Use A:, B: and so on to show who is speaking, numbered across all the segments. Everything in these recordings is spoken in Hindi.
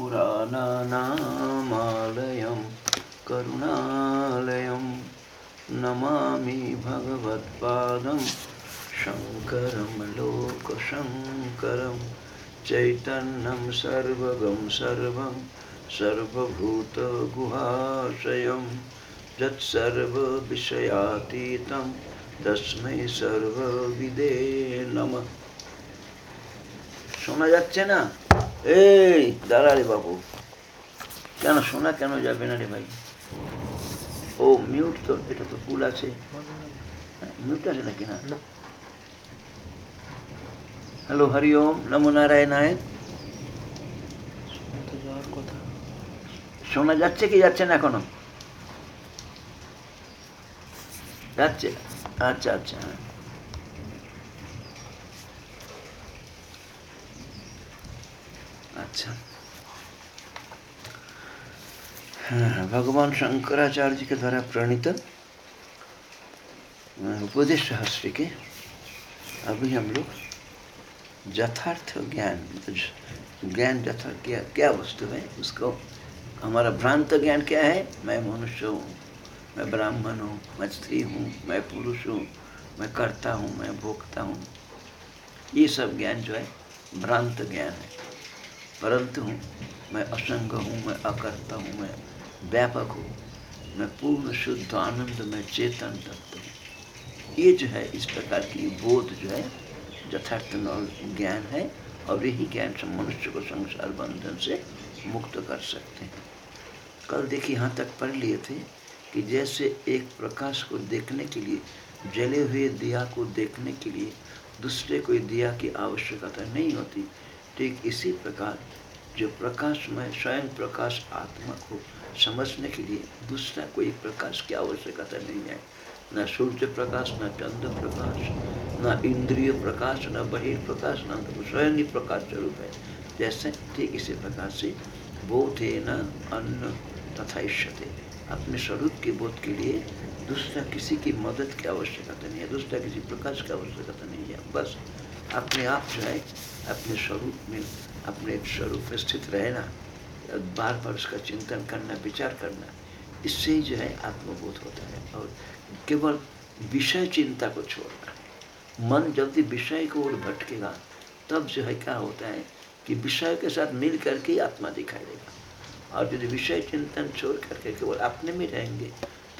A: पुराणानामालयं करुणालयं नमामि भगवत्पादं शङ्करं लोकशङ्करं चैतन्यं सर्वगं सर्वं सर्वभूतगुहाशयं यत्सर्वविषयातीतं তসমৈ সর্ববিদে নম শোনা যাচ্ছে না এই দাঁড়া রে বাবু। কেন শোনা কেন যাবে না রে ভাই? ও মিউট তো এটা তো ফুল আছে। মিউট আছে নাকি? না। হ্যালো হরি ওম নমো নারায়ণায়। শোনা যাচ্ছে কি যাচ্ছে না এখনও? যাচ্ছে। আচ্ছা আচ্ছা अच्छा हाँ, भगवान शंकराचार्य जी के द्वारा प्रणीत उपदेश सहस्त्र के अभी हम लोग यथार्थ ज्ञान ज्ञान यथार्थ क्या क्या वस्तु है उसको हमारा भ्रांत ज्ञान क्या है? मैं मनुष्य हूँ मैं ब्राह्मण हूँ मैं स्त्री हूँ मैं पुरुष हूँ मैं करता हूँ मैं भोगता हूँ। ये सब ज्ञान जो है भ्रांत ज्ञान है। परंतु मैं असंग हूँ, मैं अकर्ता हूँ, मैं व्यापक हूँ, मैं पूर्ण शुद्ध आनंद, में चेतन तत्व हूँ। ये जो है, इस प्रकार की बोध जो है, यथार्थ ज्ञान है और यही ज्ञान से मनुष्य को संसार बंधन से मुक्त कर सकते हैं। कल देखिए, यहाँ तक पढ़ लिए थे कि जैसे एक प्रकाश को देखने के लिए, जले हुए दिया को देखने के लिए दूसरे कोई दिया की आवश्यकता नहीं होती ठीक इसी प्रकार जो प्रकाश में स्वयं प्रकाश आत्मा को समझने के लिए दूसरा कोई प्रकाश की आवश्यकता नहीं है। न सूर्य प्रकाश, न चंद्र प्रकाश, न इंद्रिय प्रकाश, न बहिर्प्रकाश न स्वयं ही प्रकाश स्वरूप है। जैसे ठीक इसी प्रकार से बोधे न अन्न तथा इष्यते। अपने स्वरूप के बोध के लिए दूसरा किसी की मदद की आवश्यकता नहीं है, दूसरा किसी प्रकाश की आवश्यकता नहीं है। बस अपने आप जो है, अपने स्वरूप में, अपने स्वरूप में स्थित रहना, बार बार उसका चिंतन करना, विचार करना, इससे ही जो है आत्मबोध होता है और केवल विषय चिंता को छोड़ना मन जब भी विषय को ओर भटकेगा, तब जो है क्या होता है कि विषय के साथ मिल करके आत्मा दिखाई देगा। और यदि विषय चिंतन छोड़ करके केवल अपने में रहेंगे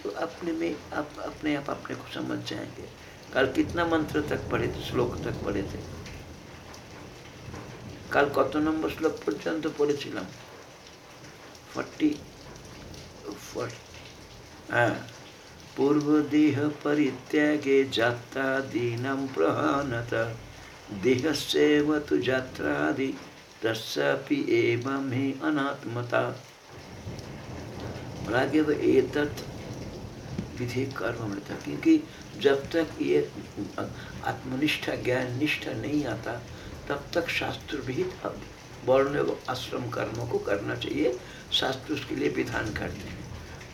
A: तो अपने में आप अपने आप अपने को समझ जाएँगे। कल कितना मंत्र तक पढ़े थे श्लोक तक पढ़े थे কাল কত নম্বর শ্লোক পর্যন্ত পড়েছিলাম ফর্টি হ্যাঁ পূর্বদেহ পরিত্যাগে যাত্রা দীনম প্রহানতা দেহস্যেব তু যাত্রাদি तस्यापि एवं ही अनात्मता रागे एतत् विधि कर्म मिलता क्योंकि जब तक ये आत्मनिष्ठा ज्ञान निष्ठा नहीं आता, तब तक शास्त्र विहित वर्ण एवं आश्रम कर्मों को करना चाहिए। शास्त्र उसके लिए विधान करते हैं।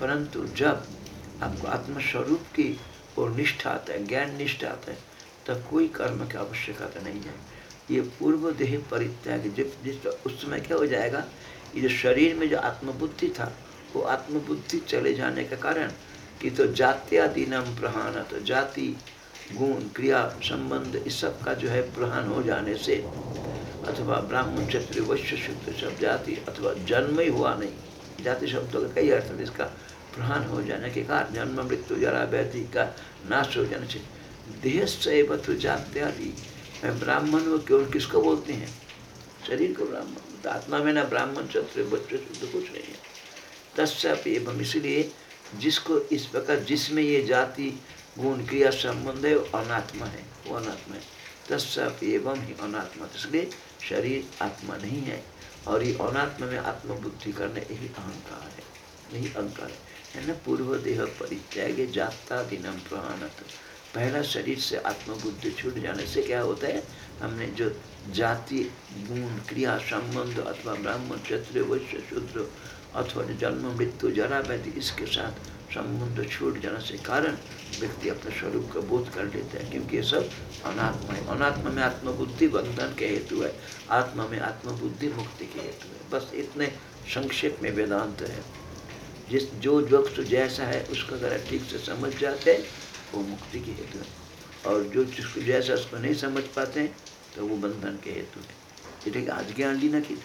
A: परंतु जब आपको आत्मस्वरूप की और निष्ठा आता है ज्ञान निष्ठा आता है, तब कोई कर्म की आवश्यकता नहीं है। ये पूर्व देह परित्याग जिस उस समय क्या हो जाएगा? ये जो शरीर में जो आत्मबुद्धि था, वो आत्मबुद्धि चले जाने के कारण कि तो जात्यादि नाम प्रहान तो जाति, गुण, क्रिया, संबंध, इस सब का जो है प्रहान हो जाने से, अथवा ब्राह्मण, क्षत्रिय, वैश्य शुद्ध सब जाति, अथवा जन्म ही हुआ नहीं, जाति शब्द का कई अर्थ है, इसका प्रहान हो जाने के कारण जन्म, मृत्यु, जरा, व्याधि का नाश हो जाने से देह से सैवत जात्यादि मैं ब्राह्मण वो केवल किसको बोलते हैं? शरीर को ब्राह्मण तो आत्मा में ना ब्राह्मण, क्षत्रिय बच्चे शुद्ध कुछ नहीं है। तस्प एवं, इसलिए जिसको इस प्रकार जिसमें ये जाति, गुण, क्रिया संबंध है अनात्मा है, वो अनात्मा है। तस्प एवं ही अनात्मा। इसलिए शरीर आत्मा नहीं है, और ये अनात्मा में आत्मबुद्धि करने यही अहंकार है, यही अहंकार है। ना? पूर्व देह परित्याग जाता दिनम प्रहानत पहला शरीर से आत्मबुद्धि छूट जाने से क्या होता है? हमने जो जाति, गुण, क्रिया संबंध अथवा ब्राह्मण, क्षत्रिय, वैश्य, शूद्र अथवा जन्म मृत्यु जरा व्याधि इसके साथ संबंध छूट जाने से कारण व्यक्ति अपने स्वरूप का बोध कर लेता है क्योंकि ये सब अनात्मा है अनात्मा में आत्मबुद्धि बंधन के हेतु है आत्मा में आत्मबुद्धि मुक्ति के हेतु है बस इतने संक्षेप में वेदांत है जिस जो वस्तु जैसा है उसको अगर ठीक से समझ जाते हैं वो मुक्ति के हेतु है और जो जिसको जैसा उसको नहीं समझ पाते हैं तो वो बंधन के हेतु है এটা आज ज्ञान ली ना कि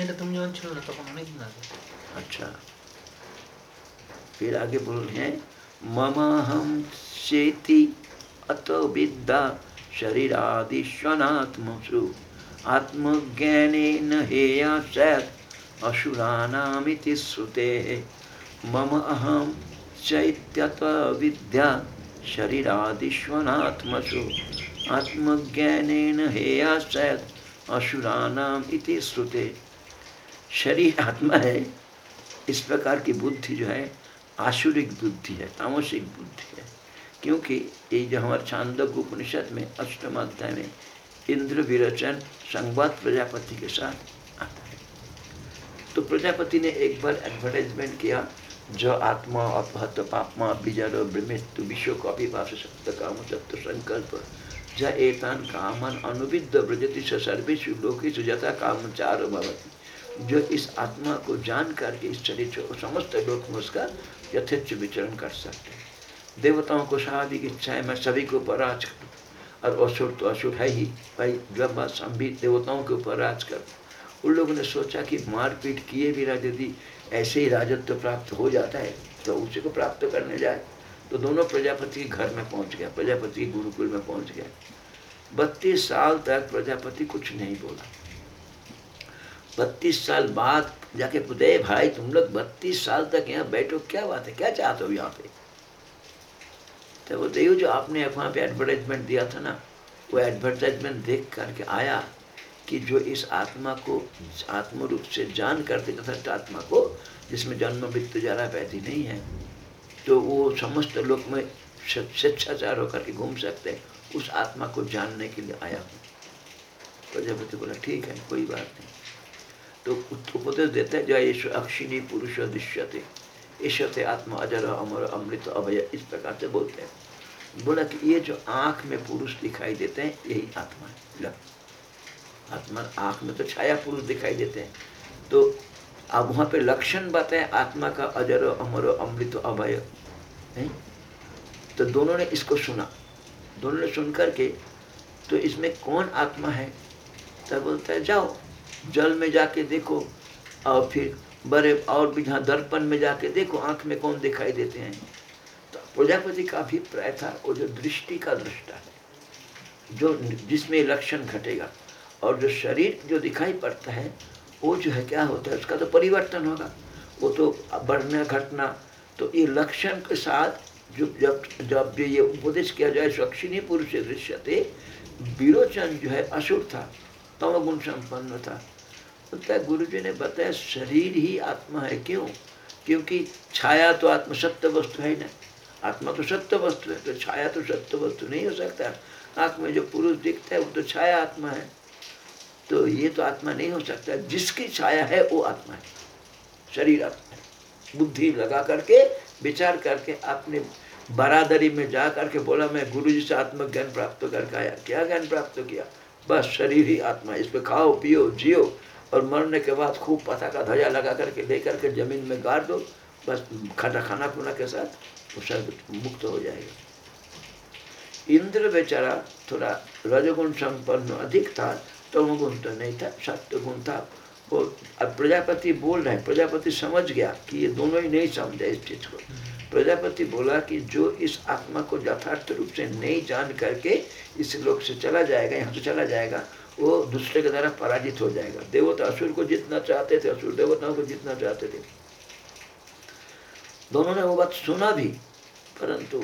B: এটা তুমি যখন ছিল না তখন অনেক দিন আগে
A: अच्छा। फिर आगे बोल रहे हैं मम हम चेति अत विद्या शरीरादिश्वनात्मसु आत्मज्ञानेन हेया स्यात् असुराणामिति श्रुते। मम अहम चैत्यत विद्या शरीरादिश्वनात्मसु आत्मज्ञानेन हेया स्यात् असुराणाम इति श्रुते। शरीर आत्मा है। इस प्रकार की बुद्धि जो है, आशुरिक बुद्धि है, तामसिक बुद्धि है। क्योंकि ये जो हमारे छांदक उपनिषद में, अष्टम अध्याय में इंद्र विरचन संवाद प्रजापति के साथ आता है। तो प्रजापति ने एक बार एडवर्टाइजमेंट किया, जो आत्मा अपहत पापमा बिजर मृत्यु विश्व को अभिभाष सप्त काम सप्त संकल्प। ज एतान कामन अनुविद्ध व्रजति सर्वेशु लोकेशु जथा काम चार भवती। जो इस आत्मा को जान करके इस शरीर समस्त लोक में उसका यथेच विचरण कर सकते हैं। देवताओं को शादी की इच्छा है मैं सभी को ऊपर राज करूँ और असुर तो असुर है ही। भाई जब बात संभी देवताओं के ऊपर राज कर उन लोगों ने सोचा कि मारपीट किए बिना यदि ऐसे ही राजत्व प्राप्त हो जाता है तो उसी को प्राप्त करने जाए। तो दोनों प्रजापति के घर में पहुँच गया प्रजापति के गुरुकुल में पहुँच गया बत्तीस साल तक प्रजापति कुछ नहीं बोला। बत्तीस साल बाद जाके पुदे भाई, तुम लोग बत्तीस साल तक यहाँ बैठो, क्या बात है? क्या चाहते हो यहाँ पे? तो वो देव जो आपने वहाँ पे एडवर्टाइजमेंट दिया था ना, वो एडवर्टाइजमेंट देख करके आया कि जो इस आत्मा को आत्म रूप से जान करते तथा आत्मा को, जिसमें जन्म, मृत्यु, जरा पैदी नहीं है तो वो समस्त लोक में स्वेच्छाचार होकर के घूम सकते हैं, उस आत्मा को जानने के लिए आया हूँ। प्रजापति बोला, ठीक है, कोई बात नहीं। तो उपदेश देते हैं, जय अक्षिणी पुरुष दृश्यते ईश्वते आत्मा अजर, अमर, अमृत, अभय, इस प्रकार से बोलते हैं। बोला कि ये जो आँख में पुरुष दिखाई देते हैं, यही आत्मा है। आत्मा, आँख में तो छाया पुरुष दिखाई देते हैं। तो अब वहाँ पे लक्षण बताए, आत्मा का अजर, अमर, अमृत, अभय, है? तो दोनों ने इसको सुना। दोनों ने सुन करके तो इसमें कौन आत्मा है? तब बोलता है, जाओ। जल में जाके देखो, और फिर बड़े और भी जहाँ दर्पण में जाके देखो, आँख में कौन दिखाई देते हैं। तो प्रजापति का अभिप्राय था, वो जो दृष्टि का दृष्टा है, जो जिसमें लक्षण घटेगा, और जो शरीर जो दिखाई पड़ता है, वो जो है क्या होता है, उसका तो परिवर्तन होगा। वो तो बढ़ना, घटना तो ये लक्षण के साथ जो, जब जब ये उपदेश किया जाए स्वक्षिणी पुरुष दृश्य थे विरोचन जो है असुर था। तमगुण संपन्न था बोलता गुरु जी ने बताया, शरीर ही आत्मा है। क्यों? क्योंकि छाया तो आत्म, सत्य वस्तु है ना। आत्मा तो सत्य वस्तु है तो छाया तो सत्य वस्तु नहीं हो सकता। आँख में जो पुरुष दिखता है, वो तो छाया आत्मा है। तो ये तो आत्मा नहीं हो सकता। जिसकी छाया है, वो आत्मा है। शरीर आत्मा है। बुद्धि लगा करके, विचार करके, अपने बरादरी में जा करके बोला, मैं गुरु जी से आत्मज्ञान प्राप्त करके आया। क्या ज्ञान प्राप्त किया? बस शरीर ही आत्मा। इस पर खाओ, पियो, जियो और मरने के बाद खूब पता का ध्वजा लगा करके लेकर के ज़मीन में गाड़ दो। बस खाना खाना खुना के साथ वो सब मुक्त हो जाएगा। इंद्र बेचारा थोड़ा रजगुण संपन्न अधिक था तो गुण तो नहीं था सत्य गुण था। वो अब प्रजापति बोल रहे प्रजापति समझ गया कि ये दोनों ही नहीं समझे इस चीज़ को। प्रजापति बोला कि जो इस आत्मा को यथार्थ रूप से नहीं जान करके इस लोक से चला जाएगा, यहाँ से चला जाएगा, वो दूसरे के द्वारा पराजित हो जाएगा। देवता असुर को जितना चाहते थे, असुर देवताओं को जितना चाहते थे। दोनों ने वो बात सुना भी, परंतु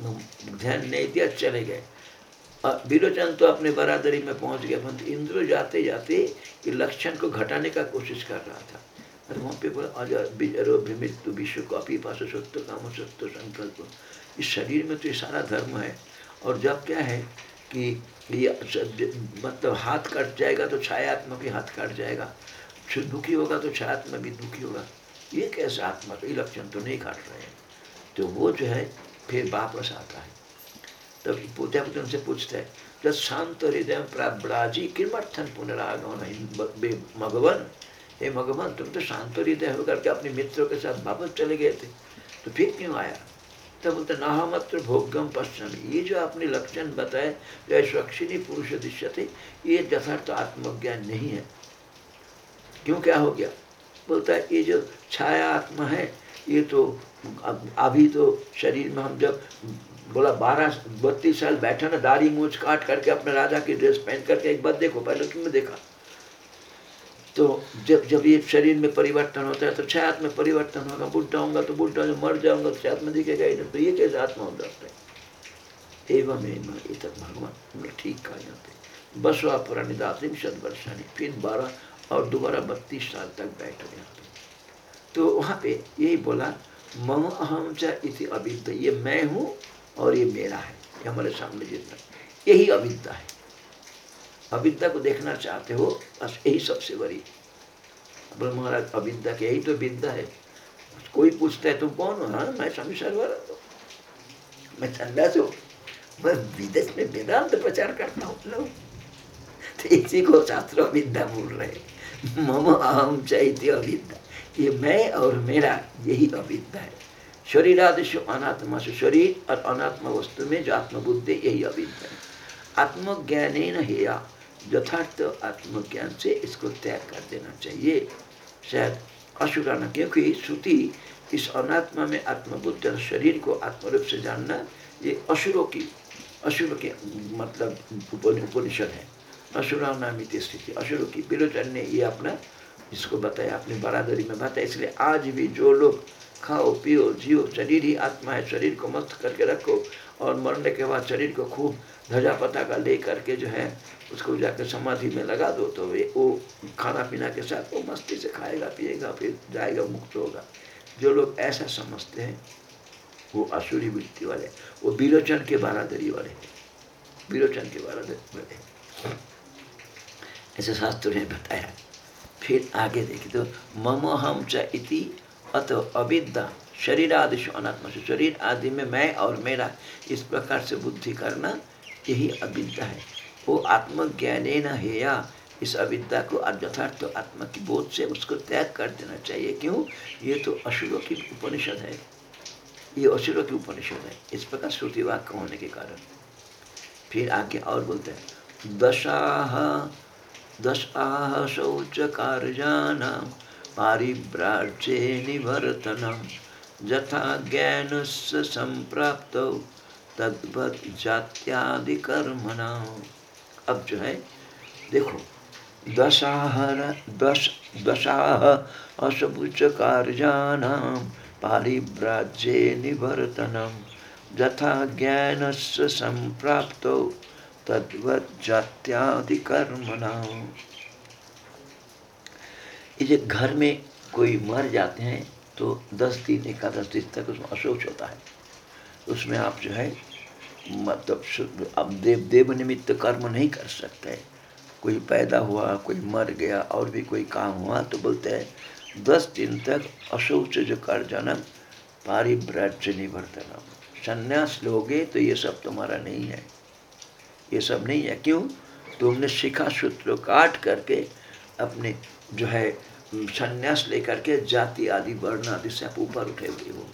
A: ध्यान नहीं दिया, चले गए। विरोचन तो अपने बरादरी में पहुँच गया, परंतु इंद्र जाते जाते लक्षण को घटाने का कोशिश कर रहा था। वहाँ पे विश्व कॉपी पास सत्य काम सत्य संकल्प इस शरीर में तो ये सारा धर्म है। और जब क्या है कि ये मतलब हाथ कट जाएगा तो छायात्मा भी हाथ कट जाएगा। दुखी होगा तो छायात्मा भी दुखी होगा। ये कैसे आत्मा तो ये लक्षण तो नहीं काट रहे हैं। तो वो जो है, फिर वापस आता है। तब प्रजापति उनसे पूछता है, जब शांत हृदय प्राब्राजी किमर्थन पुनरागमन मगवन हे भगवान, तुम तो शांत हृदय होकर के अपने मित्रों के साथ वापस चले गए थे। तो फिर क्यों आया? तब बोलते, नाहमत्र भोगम पश्चिम ये जो आपने लक्षण बताए, जो स्वक्षिणी पुरुष दृश्य थे, ये यथार्थ आत्मज्ञान नहीं है। क्यों क्या हो गया? बोलता है ये जो छाया आत्मा है, ये तो अभी तो शरीर में हम जब बोला, बारह, बत्तीस साल बैठा ना, दाढ़ी मूछ काट करके अपने राजा की ड्रेस पहन करके एक बार देखो पहले क्यों देखा। तो जब जब ये शरीर में परिवर्तन होता है तो छायात में परिवर्तन होगा। बुढ़ा होगा तो बुढ़ा जो मर जाऊँगा तो छायात में दिखेगा ही नहीं तो ये कैसे आत्मा हो जाता है? एवं एवं ये तक भगवान ठीक कहा जाते बसवा पुरानी दातिम शत वर्षानी फिर बारह और दोबारा बत्तीस साल तक बैठ गया। तो वहाँ पे यही बोला, मम अहम इति अविद्या। ये मैं हूँ और ये मेरा है, ये हमारे सामने जितना। यही अविद्या है। अविद्या को देखना चाहते हो, बस यही सबसे बड़ी। बोले महाराज, अविद्या के यही तो विद्या है। कोई पूछता है, तुम कौन हो? हाँ मैं स्वामी सर्वर मैं ठंडा हूँ। मैं विदेश में वेदांत प्रचार करता हूँ। लोग तो इसी को शास्त्र अविद्या बोल रहे मम अहम चैत्य अविद्या। ये मैं और मेरा, यही अविद्या है। शरीर आदेश अनात्मा से शरीर और अनात्मा वस्तु में जो आत्मबुद्धि यही अविद्या है। आत्मज्ञान हेया। यथार्थ आत्मज्ञान से इसको त्याग कर देना चाहिए। शायद अशुराना क्योंकि श्रुति इस अनात्मा में आत्मबुद्ध और शरीर को आत्मरूप से जानना ये असुरों की असुर के मतलब उपनिषद है। असुरा नामित स्थिति असुरों की विरोचन ने ये अपना इसको बताया, अपनी बरादरी में बताया। इसलिए आज भी जो लोग खाओ, पियो, जियो, शरीर ही आत्मा है, शरीर को मस्त करके रखो और मरने के बाद शरीर को खूब धजा पता का ले करके जो है उसको जाकर समाधि में लगा दो तो वे वो खाना पीना के साथ वो मस्ती से खाएगा, पिएगा, फिर जाएगा, मुक्त होगा। जो लोग ऐसा समझते हैं, वो असुरी वृत्ति वाले वो विरोचन के बारादरी वाले विरोचन के बारादरी वाले ऐसे शास्त्र ने बताया। फिर आगे देखिए तो मम हम च इति अत अविद्या शरीर आदि अनात्मा से शरीर आदि में मैं और मेरा, इस प्रकार से बुद्धि करना, यही अविद्या है। वो आत्मज्ञान न हेया। इस अविद्या को यथार्थ आत्मा की बोध से उसको त्याग कर देना चाहिए। क्यों? ये तो असुरों की उपनिषद है। ये असुरों की उपनिषद है। इस प्रकार श्रुति वाक्य होने के कारण। फिर आगे और बोलते हैं। दशाह दशाह शौच कार्याणां पारिभ्राज्ये निवर्तनं। यथा ज्ञानस्य सम्प्राप्तौ तद्वत् जात्यादिकर्मणा। अब जो है, देखो दशाहर दश, दशाह अशबुच कार्याणां पारिभ्राज्ये निवर्तनं। यथा ज्ञानस्य सम्प्राप्तौ तद्वत् जात्यादिकर्मणा ये घर में कोई मर जाते हैं तो दस दिन, एकादश दिन तक उसमें अशोच होता है। उसमें आप जो है मतलब अब देव देव निमित्त कर्म नहीं कर सकते। कोई पैदा हुआ, कोई मर गया, और भी कोई काम हुआ तो बोलते हैं, दस दिन तक अशौच जो कर जन्म पारिभ्राज्य निवर्तनम। संन्यास लोगे तो ये सब तुम्हारा नहीं है। ये सब नहीं है। क्यों? तुमने शिखा सूत्र काट करके अपने जो है, संन्यास लेकर के जाति आदि, वर्ण आदि से आप ऊपर उठे हुए हो।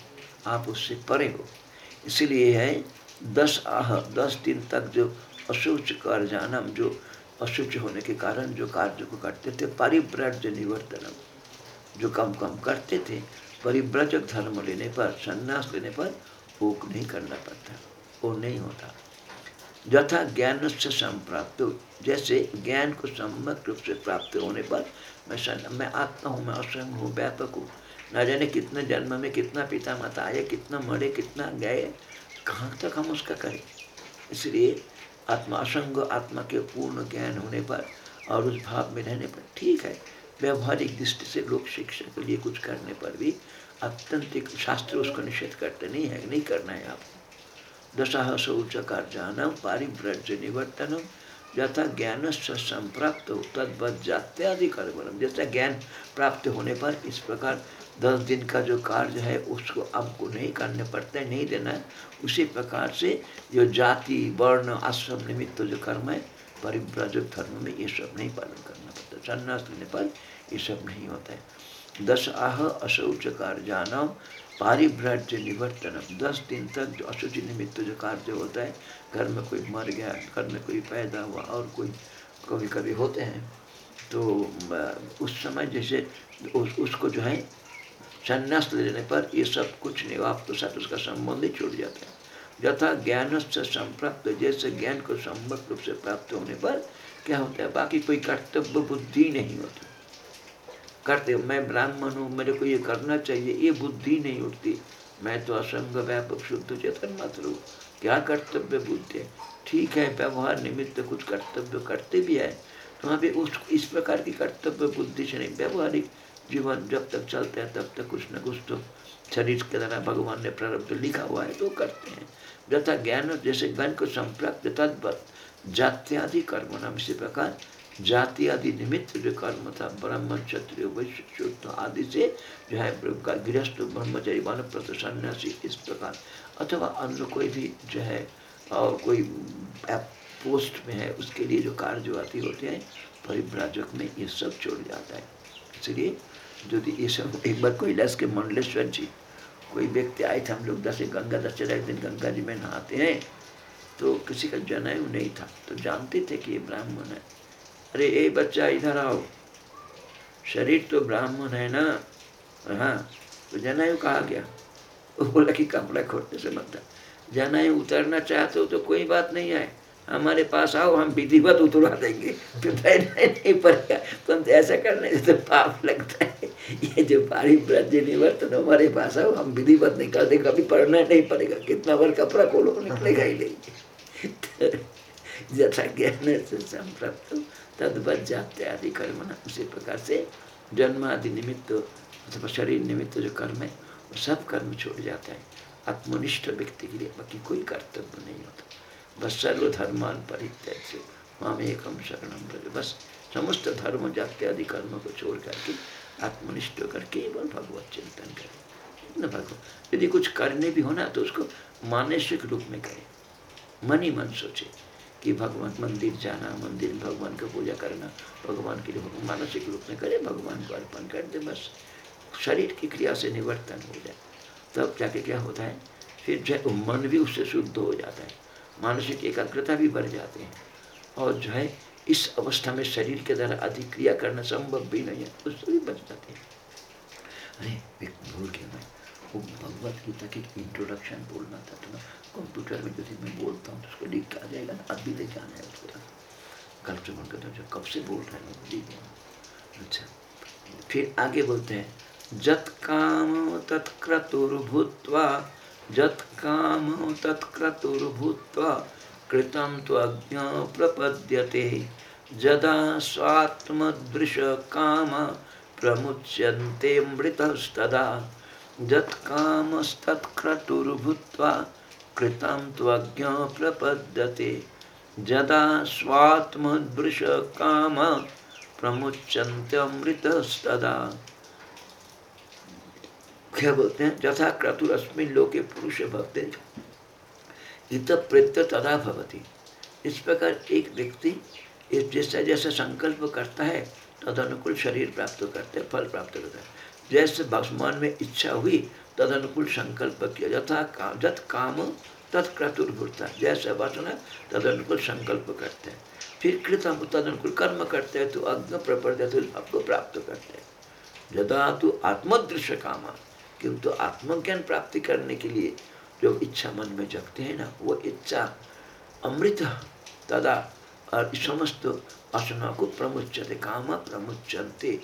A: आप उससे परे हो। इसीलिए है दस आह, दस दिन तक जो अशुच कर जानम, जो अशुच होने के कारण जो कार्य को करते थे, परिव्रज निवर्तनम, जो कम कम करते थे परिव्रजक धर्म लेने पर, संन्यास लेने पर वो नहीं करना पड़ता, वो नहीं होता। यथा ज्ञान से संप्राप्त जैसे ज्ञान को सम्यक रूप से प्राप्त होने पर मैं सन मैं आत्मा हूँ, मैं असंग हूँ, व्यापक हूँ। न जाने कितने जन्म में कितना पिता माता आए, कितना मरे, कितना गए कहाँ तक हम उसका करें इसलिए आत्मा असंग, आत्मा के पूर्ण ज्ञान होने पर और उस भाव में रहने पर ठीक है। व्यवहारिक दृष्टि से लोक शिक्षा के लिए कुछ करने पर भी अत्यंत शास्त्र उसको निषेध करते नहीं है, नहीं करना है आपको दशा शौच कार्यान पारिव्रज निवर्तनम, यथा ज्ञान से संप्राप्त हो, तद्वत जात्यादि कर्म जैसा ज्ञान प्राप्त होने पर इस प्रकार दस दिन का जो कार्य है उसको आपको नहीं करने पड़ते नहीं देना है। उसी प्रकार से जो जाति वर्ण आश्रम निमित्त जो कर्म है परिव्राजक धर्म में ये सब नहीं पालन करना पड़ता। संन्यास लेने पर ये सब नहीं होता है। दस आह अशौच कार्यानम पारिभ्राज्य निवर्तनम। दस दिन तक जो अशुचि निमित्त जो कार्य होता है घर में कोई मर गया घर में कोई पैदा हुआ और कोई कभी कभी होते हैं तो उस समय जैसे उस, उसको जो है संन्यास लेने पर ये सब कुछ नहीं आपके साथ उसका संबंध ही छूट जाता है। यथा ज्ञान से संप्राप्त, जैसे ज्ञान को संबद्ध रूप से प्राप्त होने पर क्या होता है? बाकी कोई कर्तव्य बुद्धि नहीं होती। करते मैं ब्राह्मण हूँ, मेरे को ये करना चाहिए, ये बुद्धि नहीं उठती। मैं तो असंग, व्यापक, शुद्ध चेतन मात्र हूँ। क्या कर्तव्य बुद्धि है? ठीक है, व्यवहार निमित्त कुछ कर्तव्य करते भी है तो वहाँ पे उस, इस प्रकार की कर्तव्य बुद्धि से नहीं, व्यवहारिक जीवन जब तक चलते हैं, तब तक कुछ न कुछ तो शरीर के द्वारा भगवान ने प्रारब्ध लिखा हुआ है तो करते हैं। यथा ज्ञान, जैसे ज्ञान को संप्राप्त तद्वत, जात्यादि कर्म नाम इसी प्रकार जाति आदि निमित्त जो कर्म था, ब्राह्मण, क्षत्रिय, वैश्य शुद्ध आदि से जो है गृहस्थ, ब्रह्मचारी वानप्रत सन्यासी, इस प्रकार। अथवा अन्य कोई भी जो है, और कोई पोस्ट में है, उसके लिए जो कार्य आती होते हैं, परिव्राजक में ये सब छोड़ जाता है। इसलिए यदि ये सब एक बार कैलाश के मंडलेश्वर जी, कोई व्यक्ति आए थे, हम लोग दस गंगा दशहरा एक दिन गंगा जी में नहाते हैं तो किसी का जनेऊ नहीं था तो जानते थे कि ये ब्राह्मण है। अरे ये बच्चा, इधर आओ। शरीर तो ब्राह्मण है ना? हाँ तो जनेऊ कहा गया? वो बोला कि कपड़ा खोटने से मत जनायु उतरना चाहते हो तो कोई बात नहीं है। हमारे पास आओ, हम विधिवत उतरवा देंगे। तो नहीं पड़ेगा। तो ऐसा करने से तो पाप लगता है। ये जो पारी ब्रज निवर्तन हमारे पास आओ हम विधिवत नहीं कर देंगे कभी पढ़ना नहीं पड़ेगा। कितना बार कपड़ा खोलो, निकलेगा ही नहीं। जैसा ज्ञान से संप्राप्त तदवत जाते आदि कर्म न, उसी प्रकार से जन्म आदि निमित्त, अथवा शरीर निमित्त जो कर्म है, वो सब कर्म छोड़ जाता है। आत्मनिष्ठ व्यक्ति के लिए बाकी कोई कर्तव्य नहीं होता। बस सर्वधर्मान परित्याग से माम एकम शरणम बस समस्त धर्म जात्यादि कर्म को छोड़ करके आत्मनिष्ठ होकर केवल भगवत चिंतन करें। न भगवत। यदि कुछ करने भी होना तो उसको मानसिक रूप में करें। मन ही मन सोचे कि भगवान मंदिर जाना, मंदिर भगवान का पूजा करना, भगवान के लिए मानसिक रूप में करे, भगवान को अर्पण कर दे, बस। शरीर की क्रिया से निवर्तन हो जाए। तब जाके क्या होता है? फिर जो मन भी उससे शुद्ध हो जाता है। मानसिक एकाग्रता भी बढ़ जाते हैं। और जो है इस अवस्था में शरीर के द्वारा अधिक क्रिया करना संभव भी नहीं है उससे भी बच जाते हैं। अरे भूल गया मैं। वो भगवत गीता की इंट्रोडक्शन बोलना था तो कंप्यूटर में यदि मैं बोलता हूँ तो उसको लिख के आ जाएगा ना, अभी लेके आना है उसको। कल से बोल कर तो कब से बोल रहे हैं? वो लिख अच्छा फिर आगे बोलते हैं, जत काम तत्क्रतुर्भूत्वा यत्कामो तत्क्रतुर्भूत्वा कृतं त्वज्ञ प्रपद्यते। जदा स्वात्मदृशकाम प्रमुच्यन्ते मृतस्तदा यत्कामस्तत्क्रतुर्भूत्वा कृतं त्वज्ञ प्रपद्यते। जदा स्वात्मदृशकाम प्रमुच्यन्त्यमृतस्तदा क्या बोलते हैं? जथा क्रतुर अस्मिन लोके पुरुष भक्ति इत प्रत्य तदा भवती। इस प्रकार एक व्यक्ति इस जैसा जैसा संकल्प करता है तद अनुकूल शरीर प्राप्त करते हैं फल प्राप्त करता है। जैसे भगवान में इच्छा हुई तद अनुकूल संकल्प किया यथा का, जत काम तत्क्रतुर्भूता जैसे वासना तद अनुकूल संकल्प करते हैं। फिर कृत हम तद अनुकूल कर्म करते हैं तो अग्न प्रपर्द आपको प्राप्त करते हैं। यदा तो आत्मदृश्य काम किंतु आत्मज्ञान प्राप्ति करने के लिए जो इच्छा मन में जगते हैं ना, वो इच्छा अमृत, तदा और समस्त वासना को प्रमुचते काम प्रमुचंते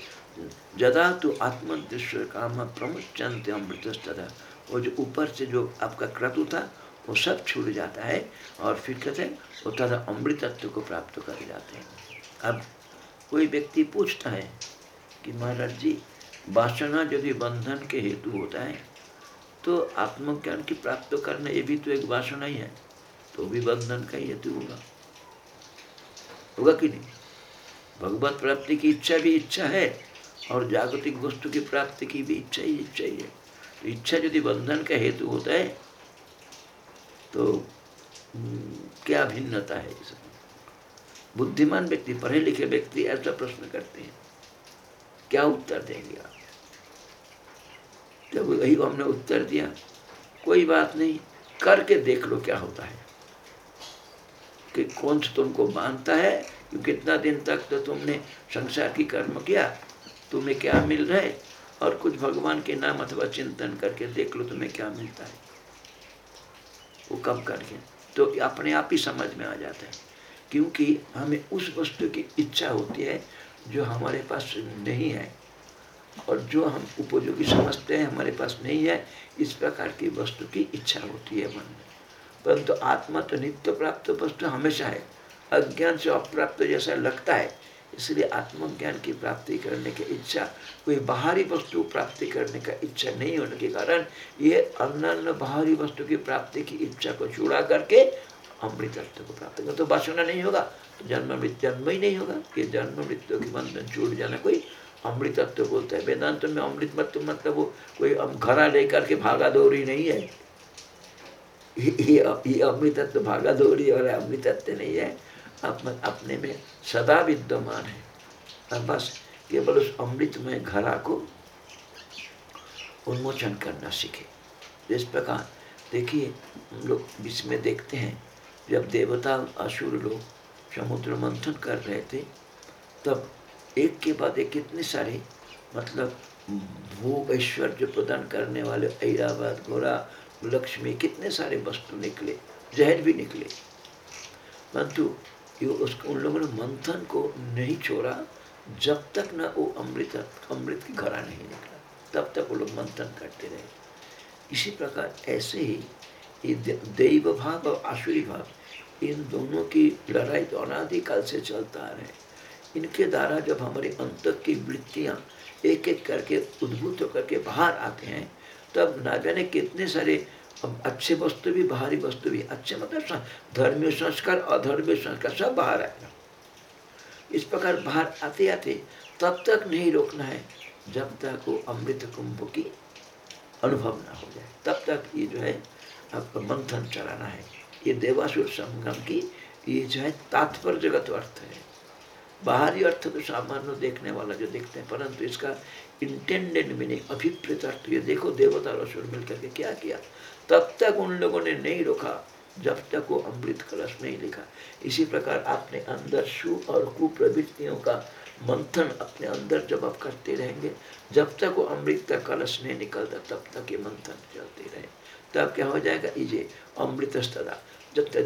A: जदा तो आत्मदृश्य काम प्रमुचंते अमृत तदा वो जो ऊपर से जो आपका क्रतु था वो सब छूट जाता है और फिर कहते हैं, वो तथा अमृतत्व को प्राप्त कर जाते हैं। अब कोई व्यक्ति पूछता है कि महाराज जी, वासना यदि बंधन के हेतु होता है तो आत्मज्ञान की प्राप्त करना ये भी तो एक वासना ही है। तो भी बंधन का हेतु होगा। होगा कि नहीं? भगवत प्राप्ति की इच्छा भी इच्छा है और जागतिक वस्तु की प्राप्ति की भी इच्छा ही इच्छा ही है। तो इच्छा यदि बंधन का हेतु होता है तो हम्म, क्या भिन्नता है इसमें बुद्धिमान व्यक्ति पढ़े लिखे व्यक्ति ऐसा प्रश्न करते हैं। क्या उत्तर देंगे आप? जब वही हमने उत्तर दिया, कोई बात नहीं, करके देख लो क्या होता है। कि कौन तुमको मानता है, कि कितना दिन तक तो तुमने संसार की कर्म किया, तुम्हें क्या मिल रहा है? और कुछ भगवान के नाम अथवा चिंतन करके देख लो तुम्हें क्या मिलता है। वो कब करके? तो अपने आप ही समझ में आ जाता है। क्योंकि हमें उस वस्तु की इच्छा होती है, जो हमारे पास नहीं है। और जो हम उपयोगी समझते हैं, हमारे पास नहीं है, इस प्रकार की वस्तु की इच्छा होती है मन में। परंतु आत्मा तो नित्य प्राप्त वस्तु हमेशा है। अज्ञान से अप्राप्त जैसा लगता है, इसलिए आत्मज्ञान की प्राप्ति करने की इच्छा, कोई बाहरी वस्तु प्राप्ति करने का इच्छा नहीं होने के कारण ये अन्य बाहरी वस्तु की प्राप्ति की इच्छा को छुड़ा करके अमृतत्व को प्राप्त कर तो वासना नहीं होगा तो जन्म मृत्यु जन्म ही नहीं होगा कि जन्म मृत्यु के बंधन छूट जाना कोई अमृतत्व बोलता है। वेदांत में अमृत मत तो मतलब वो कोई घरा लेकर के भागा दौड़ी नहीं है। ये ये अमृतत्व भागा दौड़ी और अमृतत्व नहीं है। अपने अपने में सदा विद्यमान है। और बस केवल उस अमृतमय घरा को उन्मोचन करना सीखे। इस प्रकार देखिए, हम लोग बीच में देखते हैं, जब देवता असुर लोग समुद्र मंथन कर रहे थे, तब एक के बाद एक कितने सारे मतलब भोग ऐश्वर्य प्रदान करने वाले ऐरावत, घोड़ा, लक्ष्मी, कितने सारे वस्तु निकले, जहर भी निकले। परंतु ये उसको उन लोगों ने मंथन को नहीं छोड़ा, जब तक ना वो अमृत अमृत की घरा नहीं निकला, तब तक वो लोग मंथन करते रहे। इसी प्रकार ऐसे ही ये दैव भाव और आसुरी भाव इन दोनों की लड़ाई तो अनादिकाल से चलता रहे इनके द्वारा जब हमारे अंत की वृत्तियाँ एक एक करके उद्भूत होकर के बाहर आते हैं, तब ना जाने कितने सारे अच्छे वस्तु भी, बाहरी वस्तु भी, अच्छे मतलब धर्मीय संस्कार, अधर्मीय संस्कार, सब बाहर आएगा। इस प्रकार बाहर आते आते तब तक नहीं रोकना है, जब तक वो अमृत कुंभ की अनुभव ना हो जाए। तब तक ये जो है, आपका मंथन चलाना है। ये देवासुर संगम की, ये जो है तात्पर्य जगत अर्थ है। बाहरी अर्थ तो सामान्य देखने वाला जो देखते हैं, परंतु इसका इंटेंडेड मीनिंग अभिप्रेत अर्थ, ये देखो देवता और असुर मिलकर के क्या किया? तब तक उन लोगों ने नहीं रोका, जब तक वो अमृत कलश नहीं लिखा। इसी प्रकार आपने अंदर सु और कुप्रवृत्तियों का मंथन अपने अंदर जब आप करते रहेंगे, जब तक वो अमृत का कलश नहीं निकलता, तब तक ये मंथन चलते रहे। तब क्या हो जाएगा? इजे अमृत स्तरा जत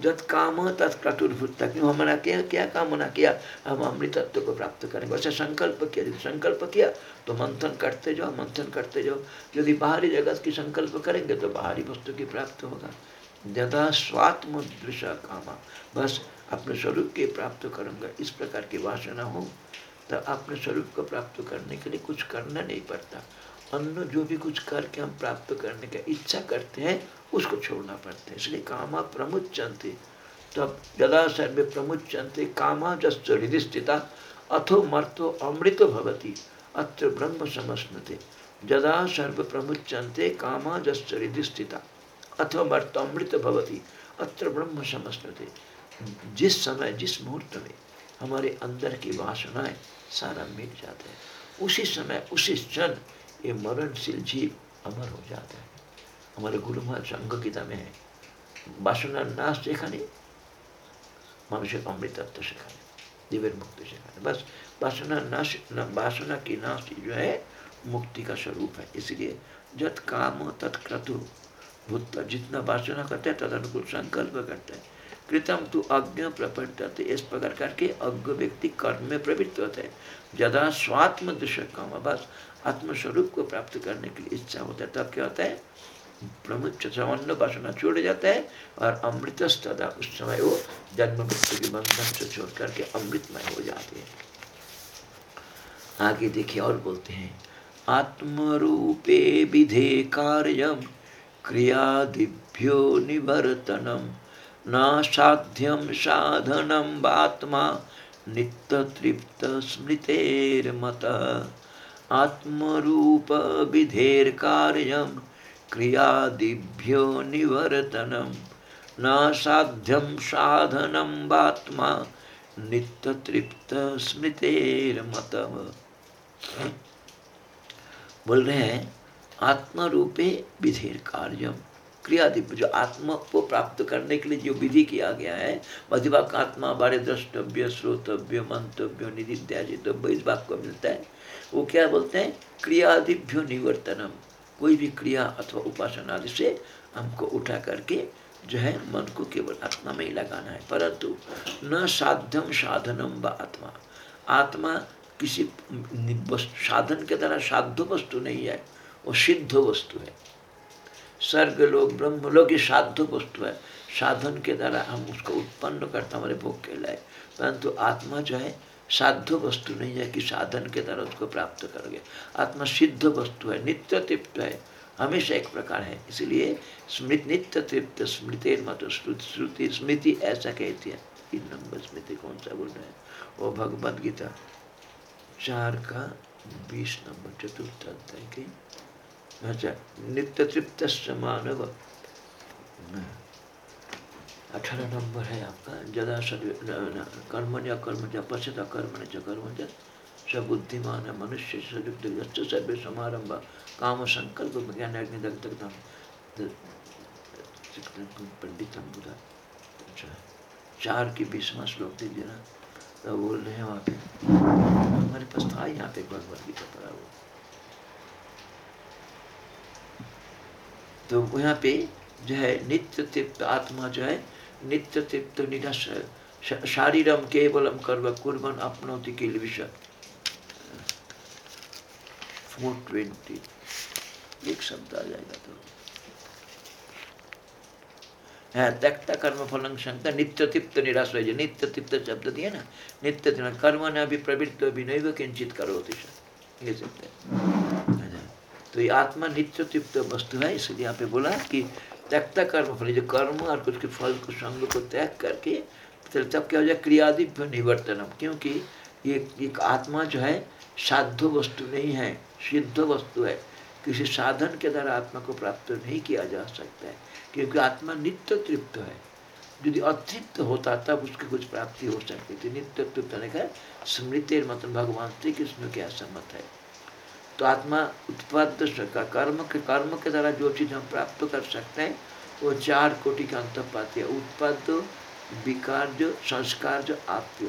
A: जत काम तत्क्रतुर्भूत क्यों हमारा क्या क्या कामना किया, हम अमृतत्व को प्राप्त करेंगे। वैसे संकल्प किया, यदि संकल्प किया तो मंथन करते जाओ, मंथन करते जाओ। यदि बाहरी जगत की संकल्प करेंगे तो बाहरी वस्तु की प्राप्त होगा। यदा स्वात्म दृशा कामा, बस अपने स्वरूप के प्राप्त करूँगा। इस प्रकार की वासना हो तो अपने स्वरूप को प्राप्त करने के लिए कुछ करना नहीं पड़ता। अन्य जो भी कुछ करके हम प्राप्त करने का इच्छा करते हैं उसको छोड़ना पड़ता है। इसलिए कामा प्रमुचंते तब यदा सर्वे प्रमुचंते कामा जस्त हृदय स्थिता, अथो मर्तो अमृत भवती, अत्र ब्रह्म समस्मते। यदा सर्व प्रमुचंते कामा जस्त हृदय स्थिता, अथो मर्त अमृत भवती, अत्र ब्रह्म समस्मते। जिस समय, जिस मुहूर्त में हमारे अंदर की वासनाएँ सारा मिट जाते हैं, उसी समय, उसी क्षण ये मरणशील जीव अमर हो जाता है। हमारे गुरु महाराज अंग गीता में है। वासना नाश सेखाने मनुष्य अमृतत्व सिखाने दिव्य मुक्ति सिखाने बस वासना नाश, वासना की नाश जो है, मुक्ति का स्वरूप है। इसलिए जत काम तत्क्रतु भूत जितना वासना करते हैं, तद अनुकूल संकल्प करते हैं। कृतम तू अज्ञ प्रपंच इस प्रकार करके अज्ञ व्यक्ति कर्म में प्रवृत्त होते हैं। ज़्यादा स्वात्म दुष्कर्म बस आत्मस्वरूप को प्राप्त करने के लिए इच्छा होता है, तब क्या होता है? प्रमुख सामान्य वासना छोड़ जाता है और अमृत तदा उस समय वो जन्म मृत्यु के बंधन से छोड़ करके अमृतमय हो जाते हैं। आगे देखिए और बोलते हैं, आत्मरूपे विधे कार्यम क्रियादिभ्यो निवर्तनम न साध्यम साधनम आत्मा नित्य तृप्त स्मृतेर्मत आत्मरूप विधेर कार्यम क्रियादिभ्यो निवर्तनम। न साध्यम साधनम बात्मा नित्य तृप्त स्मृतेर मतम बोल रहे हैं आत्मा रूपे विधेर कार्यम क्रियादिप जो आत्मा को प्राप्त करने के लिए जो विधि किया गया है मधिवाक आत्मा, बारे द्रष्टव्य, श्रोतव्य, मंतव्य निधिध्याजितव्य इस बात को मिलता है। वो क्या बोलते हैं? क्रियादिभ्यो निवर्तनम। कोई भी क्रिया अथवा उपासना आदि से हमको उठा करके जो है मन को केवल आत्मा में ही लगाना है। परंतु न साध्यम साधनम व आत्मा। आत्मा किसी साधन के द्वारा साध्य वस्तु नहीं है, वो सिद्ध वस्तु है। स्वर्ग लोग ब्रह्म लोग ये साध्य वस्तु है। साधन के द्वारा हम उसको उत्पन्न करते हमारे भोग के लाए। परंतु आत्मा जो है साध्य वस्तु नहीं है कि साधन के द्वारा उसको प्राप्त करोगे। आत्मा सिद्ध वस्तु है, नित्य तृप्त है। हमेशा एक प्रकार है। इसलिए स्मृत, नित्य तृप्त स्मृति मत श्रुति स्मृति ऐसा कहती है। तीन नंबर स्मृति कौन सा बोल रहे हैं? वो भगवद गीता। चार का बीस नंबर चतुर्थ अध्याय की। अच्छा नित्य तृप्त मानव अठारह नंबर है आपका जदा कर्म या कर्म पश्चित कर्म च कर्म स बुद्धिमान मनुष्य सयुक्त सर्वे समारंभ। काम संकल्प ज्ञान अग्निदग्धम पंडित बुधा अच्छा चार की बीसवा श्लोक दीजिए ना तो बोल रहे हैं वहाँ पे। हमारे पास था यहाँ पे भगवत गीता पढ़ा हुआ। तो यहाँ पे जो है नित्य तृप्त आत्मा जो है नित्य तृप्त निरस शारीरम केवलम कर्म कुर्बन अपनौति के लिए फोर ट्वेंटी एक शब्द आ जाएगा तो है त्यक्ता कर्म फलंग शंका नित्य तृप्त निराश हो नित्य तृप्त शब्द दिए ना नित्य कर्म ने अभी प्रवृत्त अभी नहीं किंचित करो ये शब्द तो ये आत्मा नित्य तृप्त वस्तु है इसलिए यहाँ पे बोला कि त्यक्ता कर्म, फल जो कर्म और कुछ के फल को संग को त्याग करके, फिर तब क्या हो जाए? क्रियादि निवर्तनम क्योंकि ये एक आत्मा जो है, साध्य वस्तु नहीं है, सिद्ध वस्तु है। किसी साधन के द्वारा आत्मा को प्राप्त नहीं किया जा सकता है, क्योंकि आत्मा नित्य तृप्त है। यदि अतृप्त होता, तब उसकी कुछ प्राप्ति हो सकती थी। नित्य तृप्त स्मृति मतलब भगवान श्री कृष्ण के असमत है। तो आत्मा उत्पाद का कर्म के कर्म के द्वारा जो चीज़ हम प्राप्त कर सकते हैं, वो चार कोटि का अंत पाते हैं। उत्पाद, विकार जो, संस्कार जो, आप्य।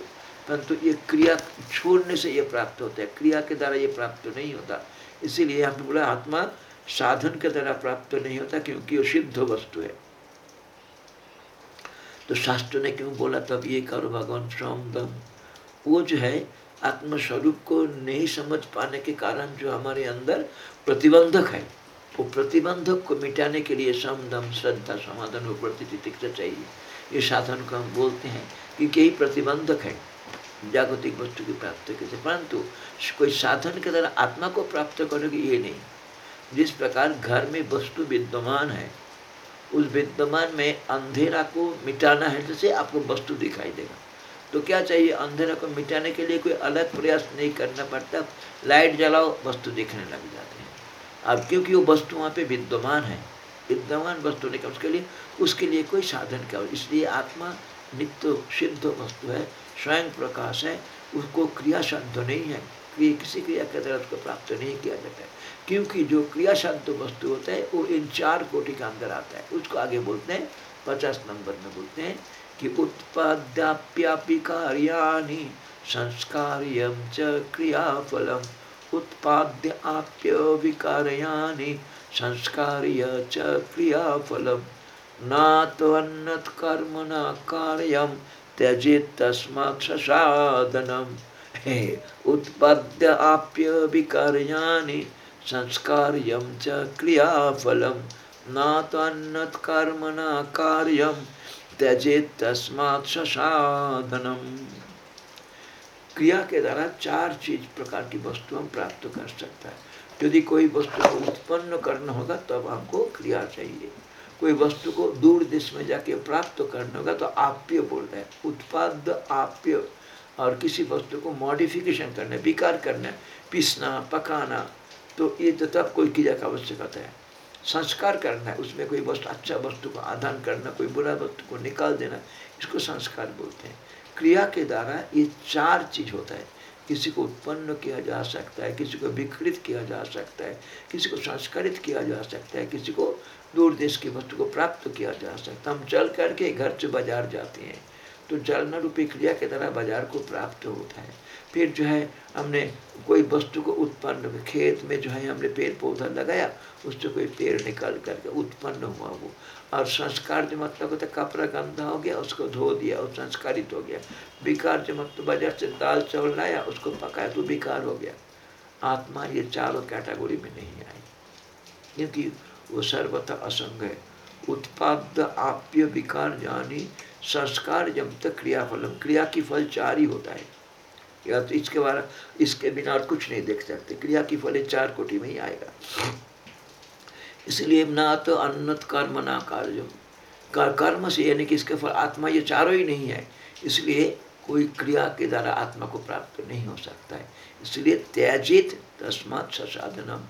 A: परंतु ये क्रिया छोड़ने से ये प्राप्त होता है। क्रिया के द्वारा ये प्राप्त नहीं होता। इसीलिए हमने बोला, आत्मा साधन के द्वारा प्राप्त नहीं होता, क्योंकि वो सिद्ध वस्तु है। तो शास्त्र ने क्यों बोला, तब ये करो भगवान, श्रम, दम। वो जो है आत्मस्वरूप को नहीं समझ पाने के कारण जो हमारे अंदर प्रतिबंधक है, वो प्रतिबंधक को मिटाने के लिए समदम श्रद्धा समाधान और प्रतिष्ठा चाहिए। ये साधन को हम बोलते हैं कि कई प्रतिबंधक है, जागतिक वस्तु की प्राप्ति के परंतु कोई साधन के द्वारा आत्मा को प्राप्त करोगे, ये नहीं। जिस प्रकार घर में वस्तु विद्यमान है, उस विद्यमान में अंधेरा को मिटाना है, जैसे आपको वस्तु दिखाई देगा। तो क्या चाहिए? अंधेरा को मिटाने के लिए कोई अलग प्रयास नहीं करना पड़ता। लाइट जलाओ, वस्तु दिखने लग जाते हैं। अब क्योंकि वो वस्तु वहाँ पे विद्यमान है, विद्यमान वस्तु नहीं, उसके लिए उसके लिए कोई साधन क्या इसलिए आत्मा नित्य सिद्ध वस्तु है, स्वयं प्रकाश है, उसको क्रिया शब्द नहीं है। किसी क्रिया के द्वारा उसको प्राप्त नहीं किया जाता है। क्योंकि जो क्रिया शब्द वस्तु होता है, वो इन चार कोटि के अंदर आता है। उसको आगे बोलते हैं, पचास नंबर में बोलते हैं कि उत्पाद्याप्यापि कार्याणि संस्कार्यं च क्रियाफलम् उत्पाद्य आप्य विकारयानि संस्कार्य च क्रियाफलम् न त्वन्नत् कर्म न कार्यं त्यजेत् तस्मात् साधनम् हे उत्पाद्य आप्य विकारयानि संस्कार्यं च क्रियाफलं न त्वन्नत् कर्म न कार्यं त्यजे तस्मात साधनम क्रिया के द्वारा चार चीज़ प्रकार की वस्तु हम प्राप्त कर सकता है। यदि कोई वस्तु को उत्पन्न करना होगा तब हमको क्रिया चाहिए। कोई वस्तु को दूर देश में जाके प्राप्त करना होगा तो आप्य बोल रहे हैं। उत्पाद आप्य। और किसी वस्तु को मॉडिफिकेशन करना विकार करना पीसना, पकाना तो ये तो तब कोई क्रिया का आवश्यकता है। संस्कार करना है। उसमें कोई वस्तु अच्छा वस्तु को आदान करना, कोई बुरा वस्तु को निकाल देना, इसको संस्कार बोलते हैं। क्रिया के द्वारा ये चार चीज़ होता है। किसी को उत्पन्न किया जा सकता है, किसी को विकृत किया जा सकता है, किसी को संस्कारित किया जा सकता है, किसी को दूर देश की वस्तु को प्राप्त किया जा सकता है। हम चल करके घर से बाज़ार जाते हैं तो जलना रूपी क्रिया के द्वारा बाज़ार को प्राप्त होता है। फिर जो है हमने कोई वस्तु को उत्पन्न खेत में जो है हमने पेड़ पौधा लगाया, उससे कोई पेड़ निकाल करके उत्पन्न हुआ वो। और संस्कार जो मतलब होता है, कपड़ा गंदा हो गया, उसको धो दिया और संस्कारित हो गया। विकार जो मतलब बाज़ार से दाल चावल लाया, उसको पकाया तो विकार हो गया। आत्मा ये चारों कैटेगोरी में नहीं आई क्योंकि वो सर्वथा असंग है। उत्पाद, आप्य, विकार जानी संस्कार जब तक क्रियाफलम, क्रिया की फल चार ही होता है। या तो इसके बारे इसके बिना और कुछ नहीं देख सकते। क्रिया की फल चार कोटि में ही आएगा। इसलिए ना तो अन्नत कर्म, ना कार्य। कर्म से यानी कि इसके फल आत्मा ये चारों ही नहीं है। इसलिए कोई क्रिया के द्वारा आत्मा को प्राप्त नहीं हो सकता है। इसलिए त्याजित तस्मात ससाधनम।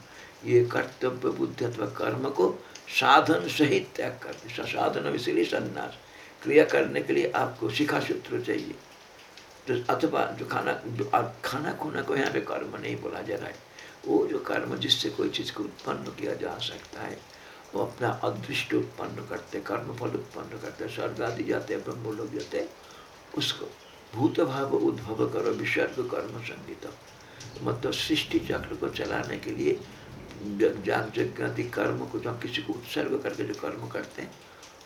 A: ये कर्तव्य बुद्धि अथवा कर्म को साधन सहित त्याग करते ससाधनम, इसलिए संन्यास। क्रिया करने के लिए आपको शिखा सूत्र चाहिए। तो अथवा जो खाना जो खाना खोना को यहाँ पे कर्म नहीं बोला जा रहा है। वो जो कर्म जिससे कोई चीज़ को उत्पन्न किया जा सकता है, वो अपना अदृष्ट उत्पन्न करते कर्म फल उत्पन्न करते, स्वर्ग आदि जाते, ब्रह्म लोग जाते, उसको भूत भाव उद्भव करो, विसर्ग कर्म संगीतम मतलब सृष्टि चक्र को चलाने के लिए जाग यज्ञ कर्म को जो किसी को उत्सर्ग करके जो कर्म करते हैं,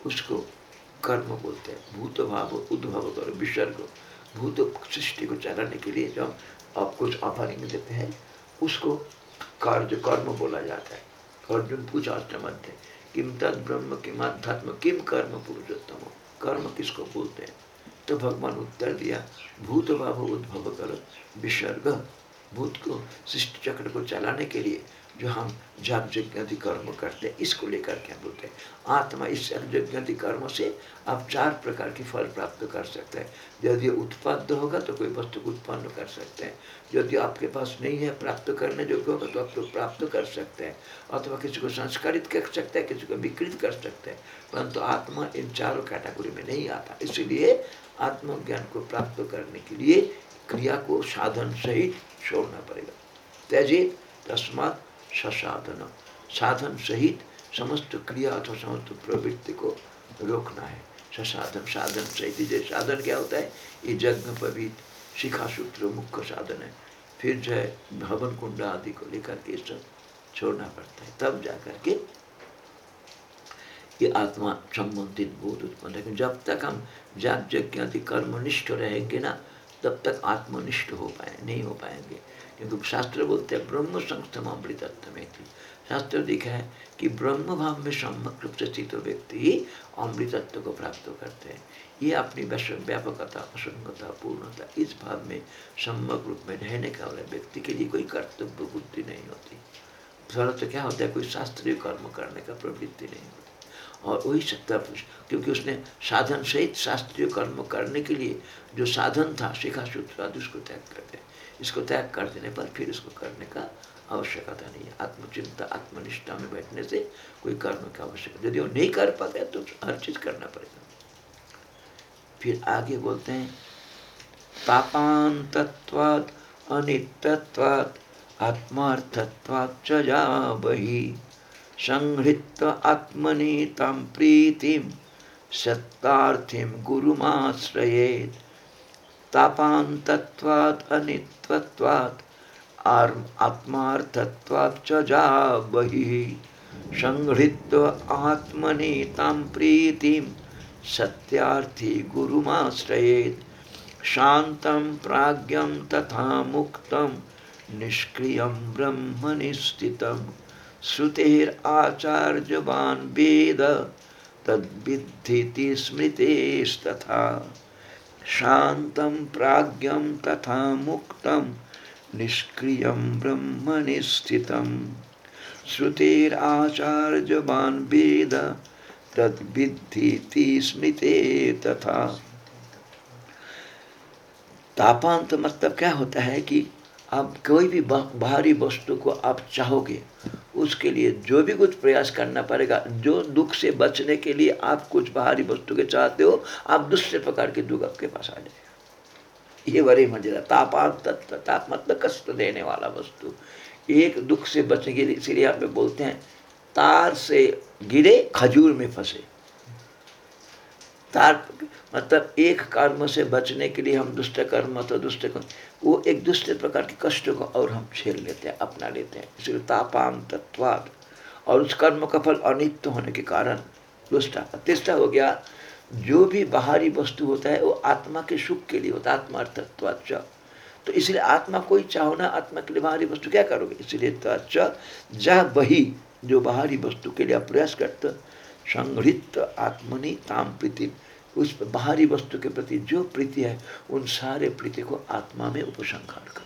A: उसको कर्म बोलते हैं। भूत भाव उद्भव करो, विसर्ग भूत सृष्टि को चलाने के लिए जो आप कुछ ऑफरिंग देते हैं, उसको कार्य कर्म बोला जाता है। अर्जुन पूछा मध्य किम तद ब्रह्म, किम अध्यात्म, किम कर्म पुरुषोत्तम कर्म किसको बोलते हैं? तो भगवान उत्तर दिया भूत भाव उद्भव कर विसर्ग, भूत को, सृष्टि चक्र को चलाने के लिए जो हम जप यज्ञ कर्म करते हैं, इसको लेकर क्या बोलते हैं? आत्मा इस यज्ञ कर्म से आप चार प्रकार की फल प्राप्त कर सकते हैं। यदि उत्पाद होगा तो कोई वस्तु को उत्पन्न कर सकते हैं। यदि आपके पास नहीं है प्राप्त करने योग्य होगा तो आप तो प्राप्त कर सकते हैं। अथवा किसी को संस्कारित कर सकते हैं, किसी को विकृत कर सकते हैं। परंतु आत्मा इन चारों कैटेगरी में नहीं आता। इसीलिए आत्मज्ञान को प्राप्त करने के लिए क्रिया को साधन सहित छोड़ना पड़ेगा। त्यजित तस्मात ससाधन। साधन सहित समस्त क्रिया अथवा समस्त प्रवृत्ति को रोकना है। ससाधन, साधन सहित। जो साधन क्या होता है? ये यज्ञ पवित शिखा, सूत्र, मुख्य साधन है। फिर जो है, भवन कुंड आदि को लेकर के सब छोड़ना पड़ता है। तब जाकर के ये आत्मा संबंधित बोध उत्पन्न है। जब तक हम जाग यज्ञ आदि कर्मनिष्ठ रहेंगे ना, तब तक आत्मनिष्ठ हो पाए, नहीं हो पाएँगे। क्योंकि शास्त्र बोलते हैं, ब्रह्म संस्थम अमृतत्व शास्त्र दिखा है कि ब्रह्म भाव में सम्यक रूप से स्थित व्यक्ति अमृतत्व को प्राप्त करते हैं। ये अपनी व्यापकता असंगता पूर्णता, इस भाव में सम्यक रूप में रहने का वाले व्यक्ति के लिए कोई कर्तव्य बुद्धि नहीं होती। फल तो क्या होता है? कोई शास्त्रीय कर्म करने का प्रवृत्ति नहीं होती। और वही सत्ता क्योंकि उसने साधन सहित शास्त्रीय कर्म करने के लिए जो साधन था, शिखा सूत्र उसको त्याग करते इसको त्याग कर देने पर फिर इसको करने का आवश्यकता नहीं है। आत्मचिंता, आत्मनिष्ठा में बैठने से कोई कर्म की आवश्यकता यदि वो नहीं कर पाते तो हर चीज़ करना पड़ेगा। फिर आगे बोलते हैं पापान तत्वाद अनित्यत्वाद आत्मार्थत्वाद बही। संहृत आत्मनि तम प्रीतिम सत्तार्थिम गुरुमाश्रयेत। तापान्तत्वात् अनित्वत्वात् आत्मार्थत्वात् जा बहिः। संहृत्य आत्मनि तां प्रीतिं, सत्यार्थी गुरुमाश्रयेत्। शान्तं प्राज्ञं तथा मुक्तं, निष्क्रियं ब्रह्मणि स्थितं श्रुतेराचार्यवान् वेद तद्विद्धि स्मृतेस्तथा। शान्तं प्राज्ञं तथा मुक्तं निष्क्रियं ब्रह्मनिस्थितं। श्रुतेराचार्यवान् वेद तद्विद्धि स्मृते तथा। तापांत मतलब क्या होता है कि आप कोई भी बाहरी वस्तु को आप चाहोगे, उसके लिए जो भी कुछ प्रयास करना पड़ेगा, जो दुख से बचने के लिए आप कुछ बाहरी वस्तु के चाहते हो, आप दूसरे प्रकार के दुख आपके पास आ जाएगा। ये बड़ी मज़ेदार तापान तत्व ताप मतलब कष्ट देने वाला वस्तु। एक दुख से बचने के लिए, इसीलिए आप बोलते हैं, तार से गिरे खजूर में फंसे। तार मतलब एक कर्म से बचने के लिए हम दुष्ट कर्म तो दुष्ट कर्म, वो एक दूसरे प्रकार के कष्टों को और हम झेल लेते हैं, अपना लेते हैं। इसलिए तापान तत्वाद। और उस कर्म का फल अनित्य होने के कारण दुष्टा तीसरा हो गया, जो भी बाहरी वस्तु होता है, वो आत्मा के सुख के लिए होता है, आत्मा तत्वाच तो इसलिए आत्मा कोई चाहो ना, आत्मा के लिए बाहरी वस्तु क्या करोगे? इसलिए जह वही जो बाहरी वस्तु के लिए प्रयास करते संगृत आत्मनि ताम उस बाहरी वस्तु के प्रति जो प्रीति है, उन सारे प्रीति को आत्मा में उपसंहार करो।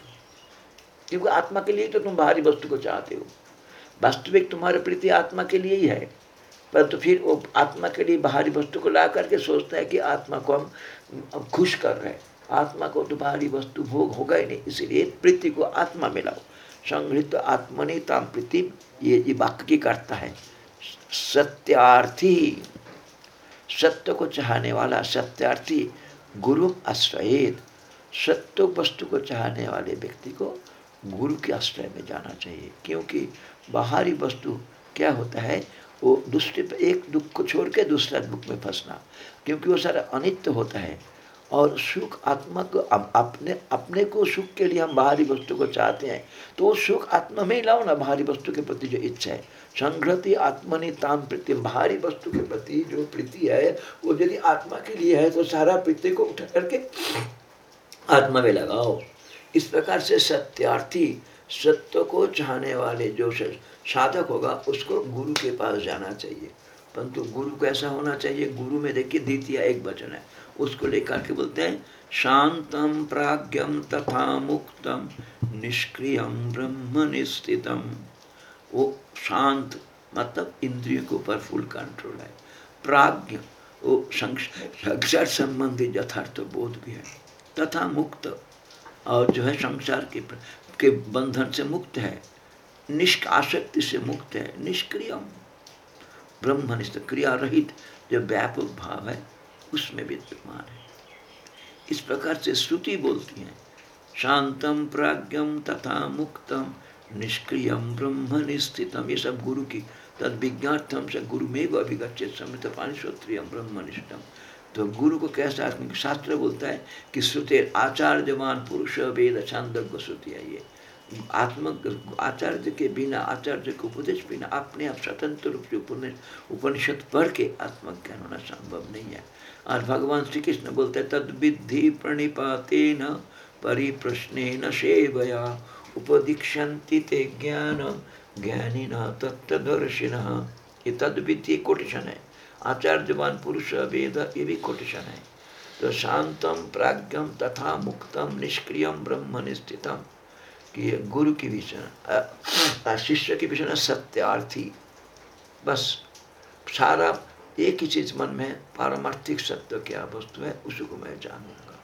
A: क्योंकि आत्मा के लिए तो तुम बाहरी वस्तु को चाहते हो। वास्तविक तुम्हारी प्रीति आत्मा के लिए ही है। परंतु तो फिर वो आत्मा के लिए बाहरी वस्तु को ला करके सोचता है कि आत्मा को हम खुश कर रहे हैं। आत्मा को तो बाहरी वस्तु भोग होगा ही नहीं, इसीलिए प्रीति को आत्मा में लाओ। संगृत आत्मनि ताम प्रीति, ये ये वाक्य करता है। सत्यार्थी। सत्य को चाहने वाला सत्यार्थी गुरु आश्रय सत्य वस्तु को चाहने वाले व्यक्ति को गुरु के आश्रय में जाना चाहिए। क्योंकि बाहरी वस्तु क्या होता है, वो दूसरे एक दुख को छोड़ के दूसरा दुख में फंसना। क्योंकि वो सारा अनित्य होता है और सुख आत्मा को अपने अपने को सुख के लिए हम बाहरी वस्तु को चाहते हैं तो वो सुख आत्मा में ही लाओ ना, बाहरी वस्तु के प्रति जो इच्छा है। संग्रति आत्मनि ताम प्रीति। बाहरी वस्तु के प्रति जो प्रीति है, वो यदि आत्मा के लिए है तो सारा प्रीति को उठा करके आत्मा में लगाओ। इस प्रकार से सत्यार्थी सत्य को चाहने वाले जो साधक होगा, उसको गुरु के पास जाना चाहिए। परंतु गुरु कैसा होना चाहिए, गुरु में देखिए द्वितीय एक वचन है। उसको लेकर के बोलते हैं, शांतम प्राज्ञम तथा मुक्तम, निष्क्रियम ब्रह्म निस्थितम। वो शांत मतलब इंद्रियों के ऊपर फुल कंट्रोल है। प्राज्ञ, वो संसार संबंधी यथार्थ बोध भी है। तथा मुक्त, और जो है संसार के के बंधन से मुक्त है। निष्काशक्ति से मुक्त है। निष्क्रियम। ब्रह्मनिष्ठ क्रिया रहित जो व्यापक भाव है, उसमें विद्यमान है। इस प्रकार से श्रुति बोलती है, शांतम प्राज्ञम तथा मुक्तम। निष्क्रियम ब्रह्म निस्थितम ये सब गुरु की तद विज्ञार्थम से गुरु में वो अभिगछित समृत पानिश्रोत्रियम ब्रह्मनिष्ठम तो गुरु को कैसा शास्त्र बोलता है कि श्रुते आचार्यमान पुरुष वेद छांदज्ञ श्रुति है ये। आत्म आचार्य के बिना, आचार्य के उपदेश बिना, अपने आप स्वतंत्र रूप से उपनिषद पढ़ के आत्मज्ञान होना संभव नहीं है। और भगवान श्री कृष्ण बोलते हैं तद विधि प्रणिपाते न परिप्रश्न सेवया उपदीक्षन्ति ते ज्ञान ज्ञानी न तत्वदर्शिन ये तद विधि कोटेशन है। आचार्यवान पुरुष वेद, ये भी कोटेशन है। तो शांतम प्राज्ञम, तथा मुक्तम, निष्क्रियम ब्रह्म निस्थितम कि गुरु की विषय शिष्य की विषय सत्यार्थी। बस, सारा एक ही चीज़ मन में पारमार्थिक सत्य क्या वस्तु है, उसी को मैं जानूँगा।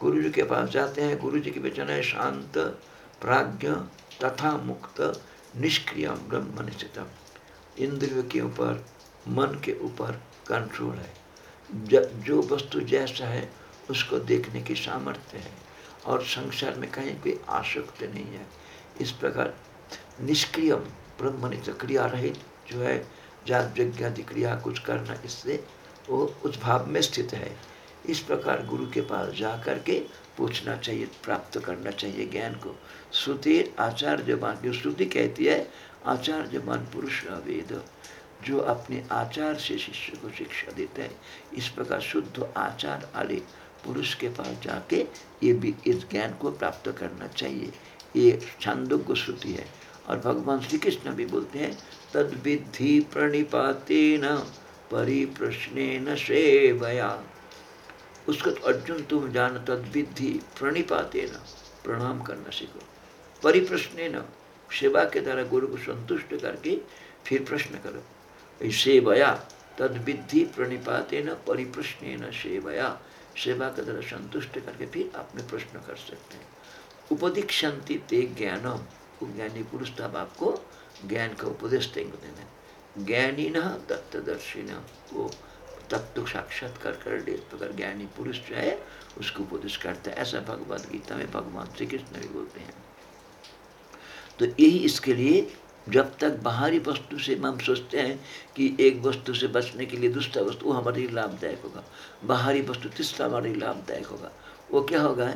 A: गुरु जी के पास जाते हैं गुरु जी की वचन है शांत प्राज्ञ तथा मुक्त, निष्क्रिय ब्रह्म निश्चितम। इंद्रियों के ऊपर, मन के ऊपर कंट्रोल है। जो वस्तु जैसा है, उसको देखने की सामर्थ्य है। और संसार में कहीं कोई आसक्त नहीं है। इस प्रकार निष्क्रिय ब्रह्मनिष्ठ क्रिया रहित जो है, जात यज्ञादि क्रिया कुछ करना, इससे वो उस भाव में स्थित है। इस प्रकार गुरु के पास जा करके पूछना चाहिए, प्राप्त करना चाहिए ज्ञान को। श्रुति आचार्यवान जो श्रुति कहती है आचार्यवान पुरुष वेद जो अपने आचार से शिष्य को शिक्षा देते हैं। इस प्रकार शुद्ध आचार वाले पुरुष के पास जाके ये भी, इस ज्ञान को प्राप्त करना चाहिए। ये छांदोग्य श्रुति है। और भगवान श्री कृष्ण भी बोलते हैं तद विधि प्रणिपाते न परिप्रश्ने सेवया। उसको तो अर्जुन, तुम जान तद विधि प्रणिपाते न प्रणाम करना सीखो। परिप्रश्ने न, सेवा के द्वारा गुरु को संतुष्ट करके फिर प्रश्न करो। सेवया, तद विधि प्रणिपाते न परिप्रश्न न, सेवया, सेवा के द्वारा संतुष्ट करके फिर आपने प्रश्न कर सकते हैं। उपदीक्षंति ते ज्ञानम ज्ञानी पुरुष तब आपको ज्ञान का उपदेश देंगे। ज्ञानी न तत्वदर्शी न वो तत्व साक्षात्कार कर ले प्रकार ज्ञानी पुरुष जो है उसको उपदेश करता है ऐसा भगवद गीता में भगवान श्री कृष्ण भी बोलते हैं। तो यही इसके लिए जब तक बाहरी वस्तु से हम सोचते हैं कि एक वस्तु से बचने के लिए दूसरा वस्तु, वो हमारे लिए लाभदायक होगा। बाहरी वस्तु तीसरा हमारे लिए लाभदायक होगा। वो क्या होगा?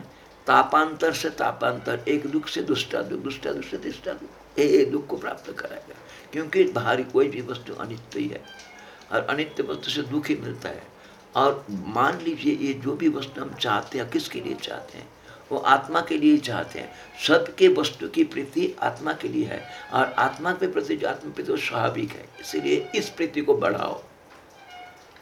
A: तापांतर से तापांतर, एक दुख से दूसरा दुख दूसरा दुख से तीसरा दुख ये दुख को प्राप्त कराएगा। क्योंकि बाहरी कोई भी वस्तु अनित्य ही है। और अनित्य वस्तु से दुख ही मिलता है। और मान लीजिए ये जो भी वस्तु हम चाहते हैं, किसके लिए चाहते हैं? वो आत्मा के लिए चाहते हैं। सबके वस्तु की प्रीति आत्मा के लिए है। और आत्मा के प्रति जो आत्म प्रीति वो स्वाभाविक है। इसीलिए इस प्रीति को बढ़ाओ।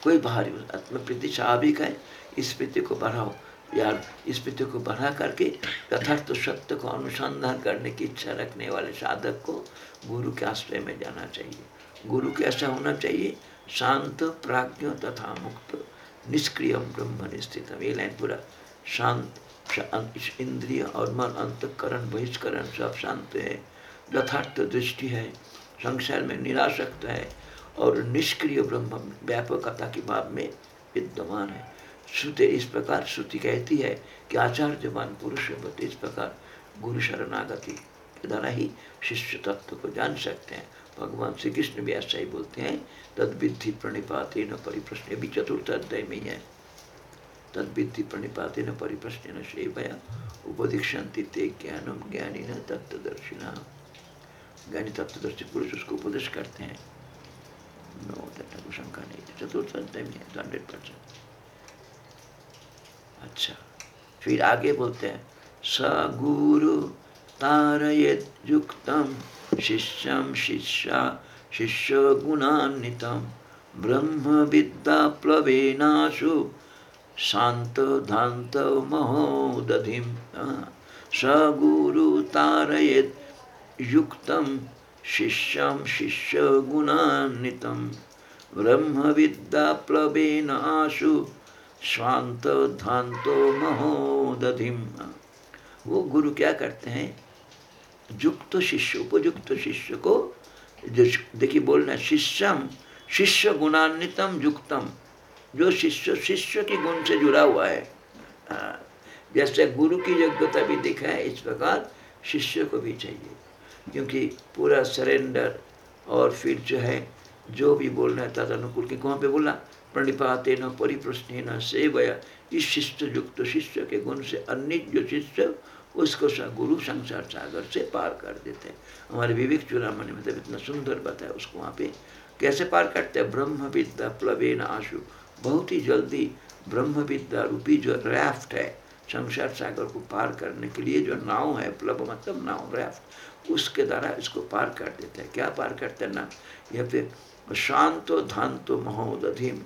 A: कोई बाहरी आत्म प्रीति स्वाभाविक है? इस प्रीति को बढ़ाओ। यार, इस प्रीति को बढ़ा करके यथार्थ सत्य को अनुसंधान करने की इच्छा रखने वाले साधक को गुरु के आश्रय में जाना चाहिए। गुरु कैसा होना चाहिए शांत, प्राज्ञ तथा मुक्त निष्क्रिय ब्रह्म निस्थित ये लाइन पूरा। शांत इंद्रिय और मन अंतकरण, बहिष्करण सब शांत है। यथार्थ दृष्टि है। संसार में निराशक्त है और निष्क्रिय ब्रह्म व्यापकता के भाव में विद्यमान है। श्रुति इस प्रकार, श्रुति कहती है कि आचार्यवान पुरुष इस प्रकार गुरु शरणागति के द्वारा ही शिष्य तत्व को जान सकते हैं। भगवान श्री कृष्ण भी ऐसा ही बोलते हैं तद विधि प्रणिपाते न परिप्रश्न भी चतुर्थ अध्याय में ही तद विधि प्रणिपाते न परिप्रश्न न सेवया उपदीक्षंति ते ज्ञानम ज्ञानी न तत्वदर्शिना ज्ञानी तत्वदर्शी पुरुष उसको उपदेश करते हैं। नो को शंका नहीं चतुर्थ अध्याय में है, हंड्रेड परसेंट। अच्छा फिर आगे बोलते हैं, स गुरु तारयत युक्तम। शिष्यं शिष्या शिष्यगुणान्वितं ब्रह्मविद्याप्लवेनाशु शान्तधान्तमहोदधिं स गुरुतारयेत् युक्तं शिष्यं शिष्यगुणान्वितं ब्रह्मविद्याप्लवेनाशु स्वांतधांतो महोदधिम वो गुरु क्या करते हैं? युक्त शिष्य उपयुक्त शिष्य को जो देखिए बोलना शिष्यम शिष्य गुणान्वितम युक्तम। जो शिष्य शिष्य के गुण से जुड़ा हुआ है। हाँ, जैसे गुरु की योग्यता भी दिखा है इस प्रकार शिष्य को भी चाहिए। क्योंकि पूरा सरेंडर और फिर जो है जो भी बोलना है तद अनुकूल के कहाँ पे बोला प्रणिपाते न परिप्रश्न न सेवया इस शिष्य युक्त शिष्य के गुण से अन्य जो शिष्य उसको गुरु संसार सागर से पार कर देते हैं। हमारे विवेक चूड़ामणि मतलब इतना सुंदर बताया, उसको वहाँ पे कैसे पार करते हैं? ब्रह्म विद्या प्लवेन आशु। बहुत ही जल्दी ब्रह्म विद्या रूपी जो रैफ्ट है, संसार सागर को पार करने के लिए जो नाव है प्लब मतलब नाव, रैफ्ट, उसके द्वारा इसको पार कर देते हैं। क्या पार करते हैं ना? या फिर शांतो धांतो महोदधिम,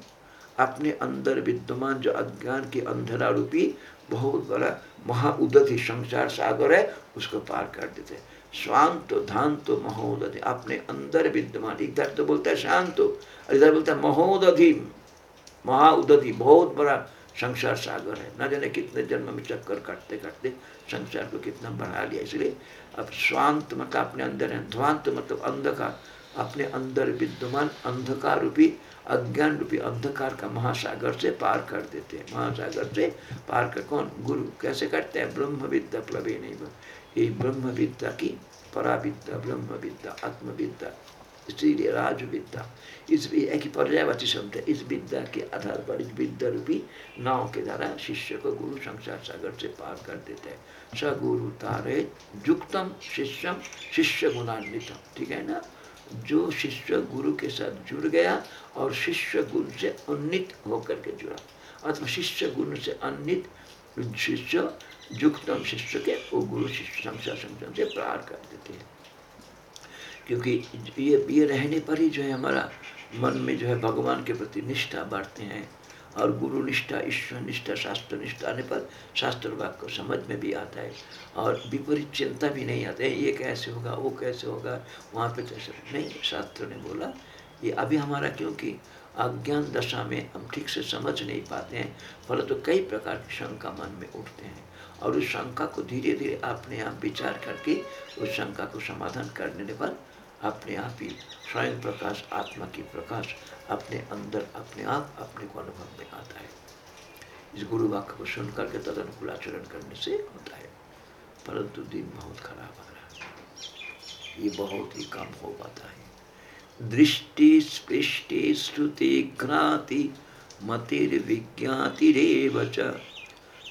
A: अपने अंदर विद्यमान जो अज्ञान की अंधेरा रूपी बहुत बड़ा महाउदधि संसार सागर है, उसको पार कर देते शांत, धांत, महोदधि, अपने अंदर विद्यमान। इधर तो बोलता है शांत, और इधर बोलता है महोदधि। महाउदधि, बहुत बड़ा संसार सागर है। न जाने कितने जन्म में चक्कर काटते काटते संसार को कितना बढ़ा लिया। इसलिए अब शांत मतलब अपने अंदर है। ध्वांत मतलब अंधकार। अपने अंदर विद्यमान अंधकार रूपी अज्ञान रूपी अंधकार का महासागर से पार कर देते हैं। महासागर से पार कर कौन? गुरु। कैसे करते हैं? ब्रह्म विद्या प्लवे नहीं ये ब्रह्म विद्या की पराविद्या ब्रह्म विद्या आत्मविद्या इसीलिए राज विद्या इस एक ही पर्यायवाची शब्द है। इस विद्या के आधार पर इस विद्या रूपी नाव के द्वारा शिष्य को गुरु संसार सागर से पार कर देते हैं। स गुरु तारे युक्तम शिष्यम, शिष्य गुणान्वितम। ठीक है ना? जो शिष्य गुरु के साथ जुड़ गया और शिष्य गुरु से उन्नीत होकर के जुड़ा। अथवा शिष्य गुरु से अन्नित शिष्य युक्तम शिष्य के वो गुरु शिष्य संसार संगठन से प्रहार कर देते हैं। क्योंकि ये ये रहने पर ही जो है हमारा मन में जो है भगवान के प्रति निष्ठा बढ़ते हैं। और गुरु निष्ठा, ईश्वर निष्ठा, शास्त्र निष्ठा आने पर शास्त्र वाक्य को समझ में भी आता है और विपरीत चिंता भी नहीं आते ये कैसे होगा, वो कैसे होगा, वहाँ पे कैसे नहीं, शास्त्र ने बोला, ये अभी हमारा क्योंकि अज्ञान दशा में हम ठीक से समझ नहीं पाते हैं परंतु तो कई प्रकार की शंका मन में उठते हैं और उस शंका को धीरे धीरे अपने आप विचार करके उस शंका को समाधान करने पर अपने आप ही स्वयं प्रकाश, आत्मा की प्रकाश अपने अंदर, अपने आप, अपने को अनुभव में आता है। इस गुरु वाक्य को सुन करके तदनुकूल आचरण करने से होता है। परंतु दिन बहुत खराब आ रहा है। ये बहुत ही कम हो पाता है। दृष्टि स्पृष्टि श्रुति घ्राति मतिर्विज्ञातिरेव च।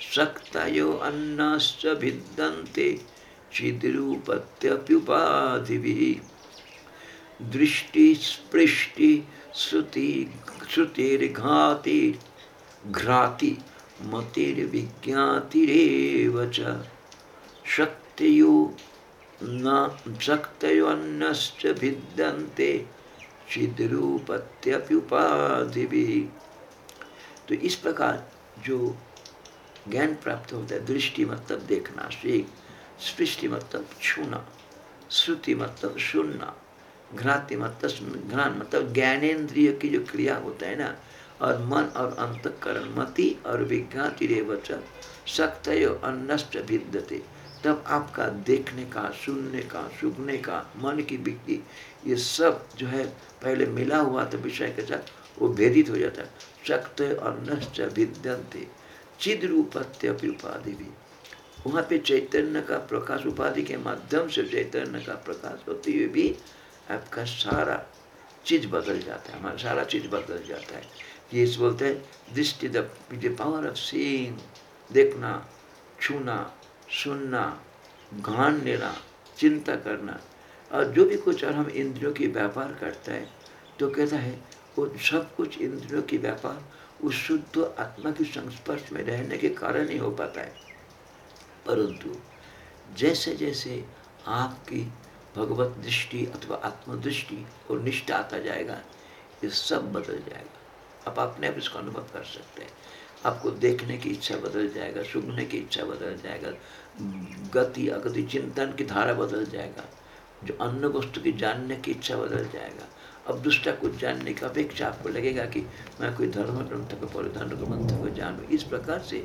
A: शक्तयो अन्नश्च भिद्यन्ते चिद्रूपत्यप्युपाधिभिः। दृष्टि स्पृष्टि श्रुति, श्रुतिर्घाति, घ्राति, मतिर्विज्ञातिरेव च। शक्तियो न शक्तयोन्नश्च भिद्यन्ते, चिद्रूपत्यप्युपाधिभिः। तो इस प्रकार जो ज्ञान प्राप्त होता है, दृष्टि मतलब देखना शेख सृष्टि मतलब छूना, श्रुति मतलब सुनना घ्राति मतलब घ्रान मतलब ज्ञानेन्द्रिय की जो क्रिया होता है ना, और मन और अंतकरण, मति और विज्ञाति रेवच सक्त अन्नष्ट भिद्यते। तब आपका देखने का, सुनने का, सुखने का, मन की बिक्री ये सब जो है, पहले मिला हुआ था विषय के साथ, वो भेदित हो जाता है। शक्त अन्नश्च भिद्यंते चिद रूपत्य उपाधि भी। वहाँ पे चैतन्य का प्रकाश उपाधि के माध्यम से चैतन्य का प्रकाश होते हुए भी आपका सारा चीज़ बदल जाता है, हमारा सारा चीज़ बदल जाता है। ये इस बोलते हैं, दृष्टि द पावर ऑफ़ सीइंग देखना, छूना, सुनना, घान लेना, चिंता करना, और जो भी कुछ और हम इंद्रियों की व्यापार करते हैं तो कहता है वो सब कुछ इंद्रियों की व्यापार उस शुद्ध आत्मा के संस्पर्श में रहने के कारण ही हो पाता है। परंतु जैसे जैसे आपकी भगवत दृष्टि अथवा आत्मदृष्टि और निष्ठा आता जाएगा, ये सब बदल जाएगा। आप अपने आप इसको अनुभव कर सकते हैं। आपको देखने की इच्छा बदल जाएगा, सुनने की इच्छा बदल जाएगा, गति, अगति, चिंतन की धारा बदल जाएगा, जो अन्य वस्तु की जानने की इच्छा बदल जाएगा। अब दूसरा कुछ जानने की अपेक्षा आपको लगेगा कि मैं कोई धर्म ग्रंथ को पढ़ धर्म ग्रंथ को जानूँ। इस प्रकार से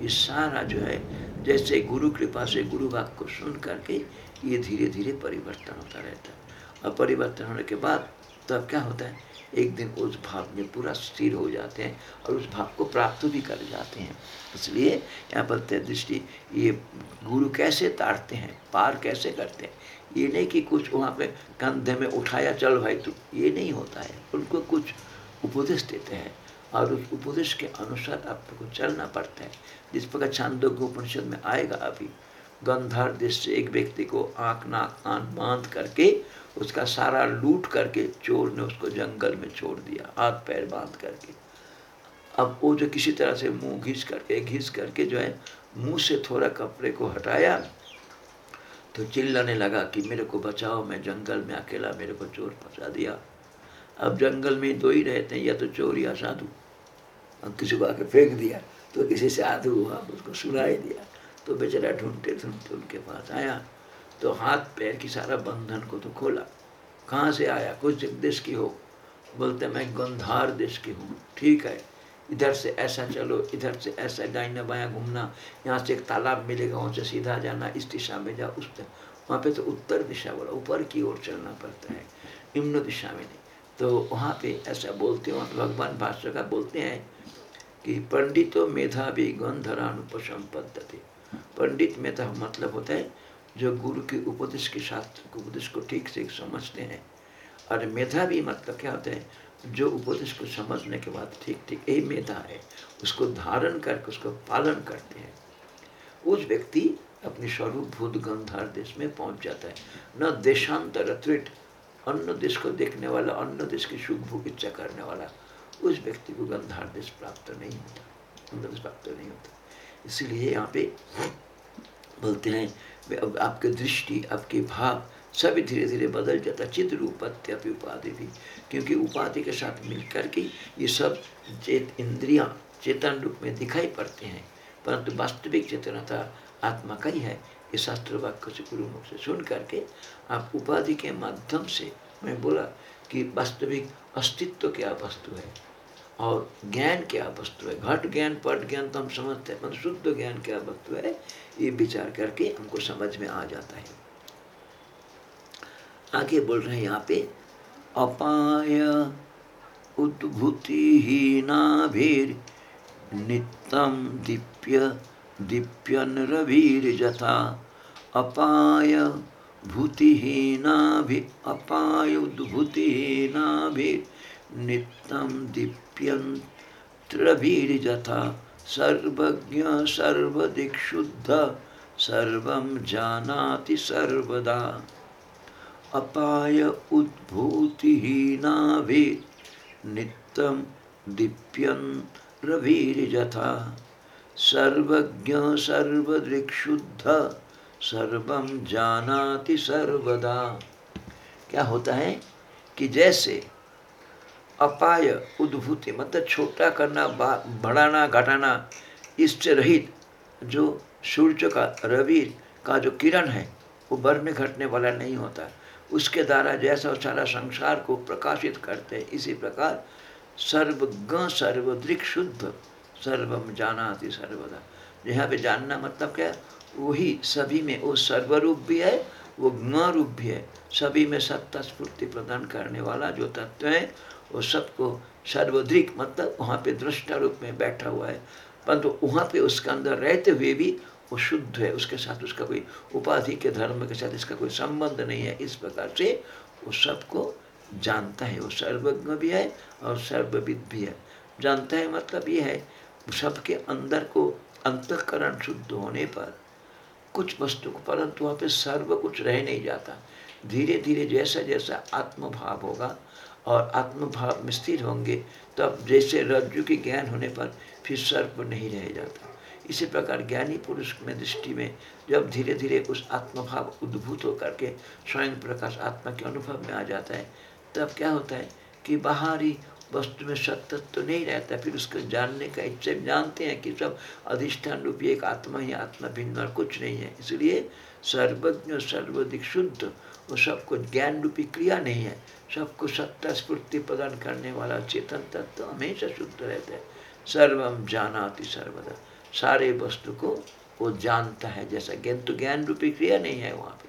A: ये सारा जो है, जैसे गुरु कृपा से गुरु वाक को सुन करके ये धीरे धीरे परिवर्तन होता रहता है। और परिवर्तन होने के बाद तब क्या होता है? एक दिन उस भाव में पूरा स्थिर हो जाते हैं और उस भाव को प्राप्त भी कर जाते हैं। इसलिए यहाँ पर दृष्टि, ये गुरु कैसे ताड़ते हैं? पार कैसे करते हैं? ये नहीं कि कुछ वहाँ पे कंधे में उठाया, चल भाई तू। ये नहीं होता है। उनको कुछ उपदेश देते हैं और उस उपदेश के अनुसार आपको चलना पड़ता है। जिस प्रकार छांदोग्य उपनिषद में आएगा अभी गंधार से एक व्यक्ति को आँख नाक कान बाँध करके, उसका सारा लूट करके चोर ने उसको जंगल में छोड़ दिया, हाथ पैर बाँध करके। अब वो जो किसी तरह से मुँह घिस करके घिस करके जो है, मुँह से थोड़ा कपड़े को हटाया तो चिल्लाने लगा कि मेरे को बचाओ, मैं जंगल में अकेला मेरे को चोर फंसा दिया। अब जंगल में दो ही रहते हैं, या तो चोर या साधु। अब किसी को आके फेंक दिया तो किसी साधु हुआ, उसको सुनाई दिया। तो बेचारा ढूंढते ढूंढते उनके पास आया तो हाथ पैर की सारा बंधन को तो खोला। कहाँ से आया? कुछ देश की हो। बोलते, मैं गंधार देश की हूँ। ठीक है, इधर से ऐसा चलो, इधर से ऐसा दाइना बाया घूमना। यहाँ से एक तालाब मिलेगा, वहाँ से सीधा जाना, इस दिशा में जाओ, उस वहाँ पे तो उत्तर दिशा बोला ऊपर की ओर चलना पड़ता है, निम्न दिशा में नहीं। तो वहाँ पे ऐसा बोलते हैं भगवान भाष्य का बोलते हैं कि, पंडितो मेधावी गंधरानुपम पद्धति पंडित मेधा मतलब होता है, जो गुरु के उपदेश के शास्त्र उपदेश को ठीक से समझते हैं। और मेधा भी मतलब क्या होता है, जो उपदेश को समझने के बाद ठीक ठीक यही मेधा है, उसको धारण करके उसको पालन करते हैं। उस व्यक्ति अपने स्वरूप भूत गंधार देश में पहुँच जाता है। न देशांतर त्रिट अन्य देश को देखने वाला, अन्य देश की सुख भूख इच्छा करने वाला, उस व्यक्ति को गंधार देश प्राप्त नहीं होता अन्य देश प्राप्त नहीं होता। इसीलिए यहाँ पे बोलते हैं आपकी दृष्टि, आपके भाव सभी धीरे धीरे बदल जाता चित रूपत्यपि उपाधि भी, क्योंकि उपाधि के साथ मिलकर के ये सब चेत इंद्रियाँ चेतन रूप में दिखाई पड़ते हैं। परंतु वास्तविक चेतनता आत्मा का ही है। ये शास्त्र वाक्य से, गुरु मुख से सुन करके आप उपाधि के माध्यम से, मैं बोला कि वास्तविक अस्तित्व क्या वस्तु है? और ज्ञान क्या वस्तु है? घट ज्ञान, पट ज्ञान तो हम समझते हैं मतलब शुद्ध ज्ञान क्या वस्तु है? ये विचार करके हमको समझ में आ जाता है। आगे बोल रहे हैं यहाँ पे, अपाय उद्भूति ही उद्भूतिहीनाभिर नित्यम दीप्य, दीप्यन रविर्जथा अपाय भूतिहीनाभि, अपाय उद्भूतिहीनाभिर नित्यम दीप्यन्त्रभिर्जथा सर्वज्ञ सर्वदिक्शुद्ध सर्वं जानाति सर्वदा। अपाय उद्भूतिहीनाभि नित्यं दीप्यन् रविर्यथा सर्वज्ञ सर्वदृक्शुद्ध सर्वं जानाति सर्वदा। क्या होता है कि जैसे अपाय उद्भूति मतलब छोटा करना बढ़ाना, घटाना इससे रहित जो सूर्य का, रवि का जो किरण है, वो बढ़ने, घटने वाला नहीं होता। उसके द्वारा जैसा सारा संसार को प्रकाशित करते हैं, इसी प्रकार सर्वज्ञ सर्वदृक शुद्ध, सर्वम जानाति सर्वदा। यहाँ पे जानना मतलब क्या? वही सभी में, वो सर्वरूप भी है, वो ज्ञ रूप भी है। सभी में सत्ता स्फूर्ति प्रदान करने वाला जो तत्व है वो सबको सर्वधिक मतलब वहाँ पे दृष्टा रूप में बैठा हुआ है। परंतु तो वहाँ पे उसके अंदर रहते हुए भी वो शुद्ध है। उसके साथ उसका कोई उपाधि के धर्म के साथ इसका कोई संबंध नहीं है। इस प्रकार से वो सबको जानता है। वो सर्वज्ञ भी है और सर्वविद भी है। जानता है मतलब ये है, सबके अंदर को अंतकरण शुद्ध होने पर कुछ वस्तु को, परंतु वहाँ पे सर्व कुछ रह नहीं जाता। धीरे धीरे जैसा जैसा आत्मभाव होगा और आत्मभाव में स्थिर होंगे, तब जैसे रज्जु के ज्ञान होने पर फिर सर्प नहीं रह जाता। इसी प्रकार ज्ञानी पुरुष में दृष्टि में जब धीरे धीरे उस आत्मभाव उद्भूत होकर के स्वयं प्रकाश आत्मा के अनुभव में आ जाता है, तब क्या होता है कि बाहरी वस्तु में सत्य तो नहीं रहता, फिर उसको जानने का इच्छा जानते हैं कि सब अधिष्ठान रूपी एक आत्मा ही आत्मा भिन्न और कुछ नहीं है। इसलिए सर्वज्ञ सर्वधिक शुद्ध वो सबको ज्ञान रूपी क्रिया नहीं है सबको सत्ता स्फूर्ति प्रदान करने वाला चेतन तत्व हमेशा शुद्ध रहता है। सर्वम जानाति सर्वदा। सारे वस्तु को वो जानता है जैसा ज्ञान तो ज्ञान रूपी क्रिया नहीं है वहाँ पे।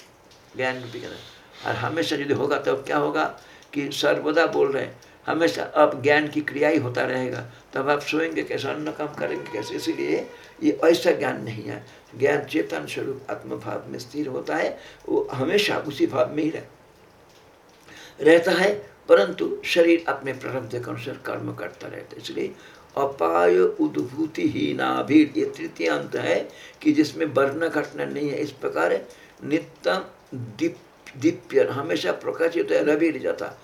A: ज्ञान रूपी क्रिया और हमेशा यदि होगा तो क्या होगा कि सर्वदा बोल रहे हैं। हमेशा अब ज्ञान की क्रिया ही होता रहेगा। तब आप सोएँगे कैसे अन्न काम करेंगे कैसे? इसीलिए ये ऐसा ज्ञान नहीं है। ज्ञान चेतन स्वरूप आत्मभाव में स्थिर होता है। वो हमेशा उसी भाव में ही रह, रहता है, परंतु शरीर अपने प्रारब्ध के अनुसार कर्म करता रहता है। इसलिए अपाय उद्भूति ही नाभीर ये तृतीय अंत है कि जिसमें वर्ण घटना नहीं है, इस प्रकार नित्यम दीप, दीप्य, हमेशा प्रकाशित है रवि जाता।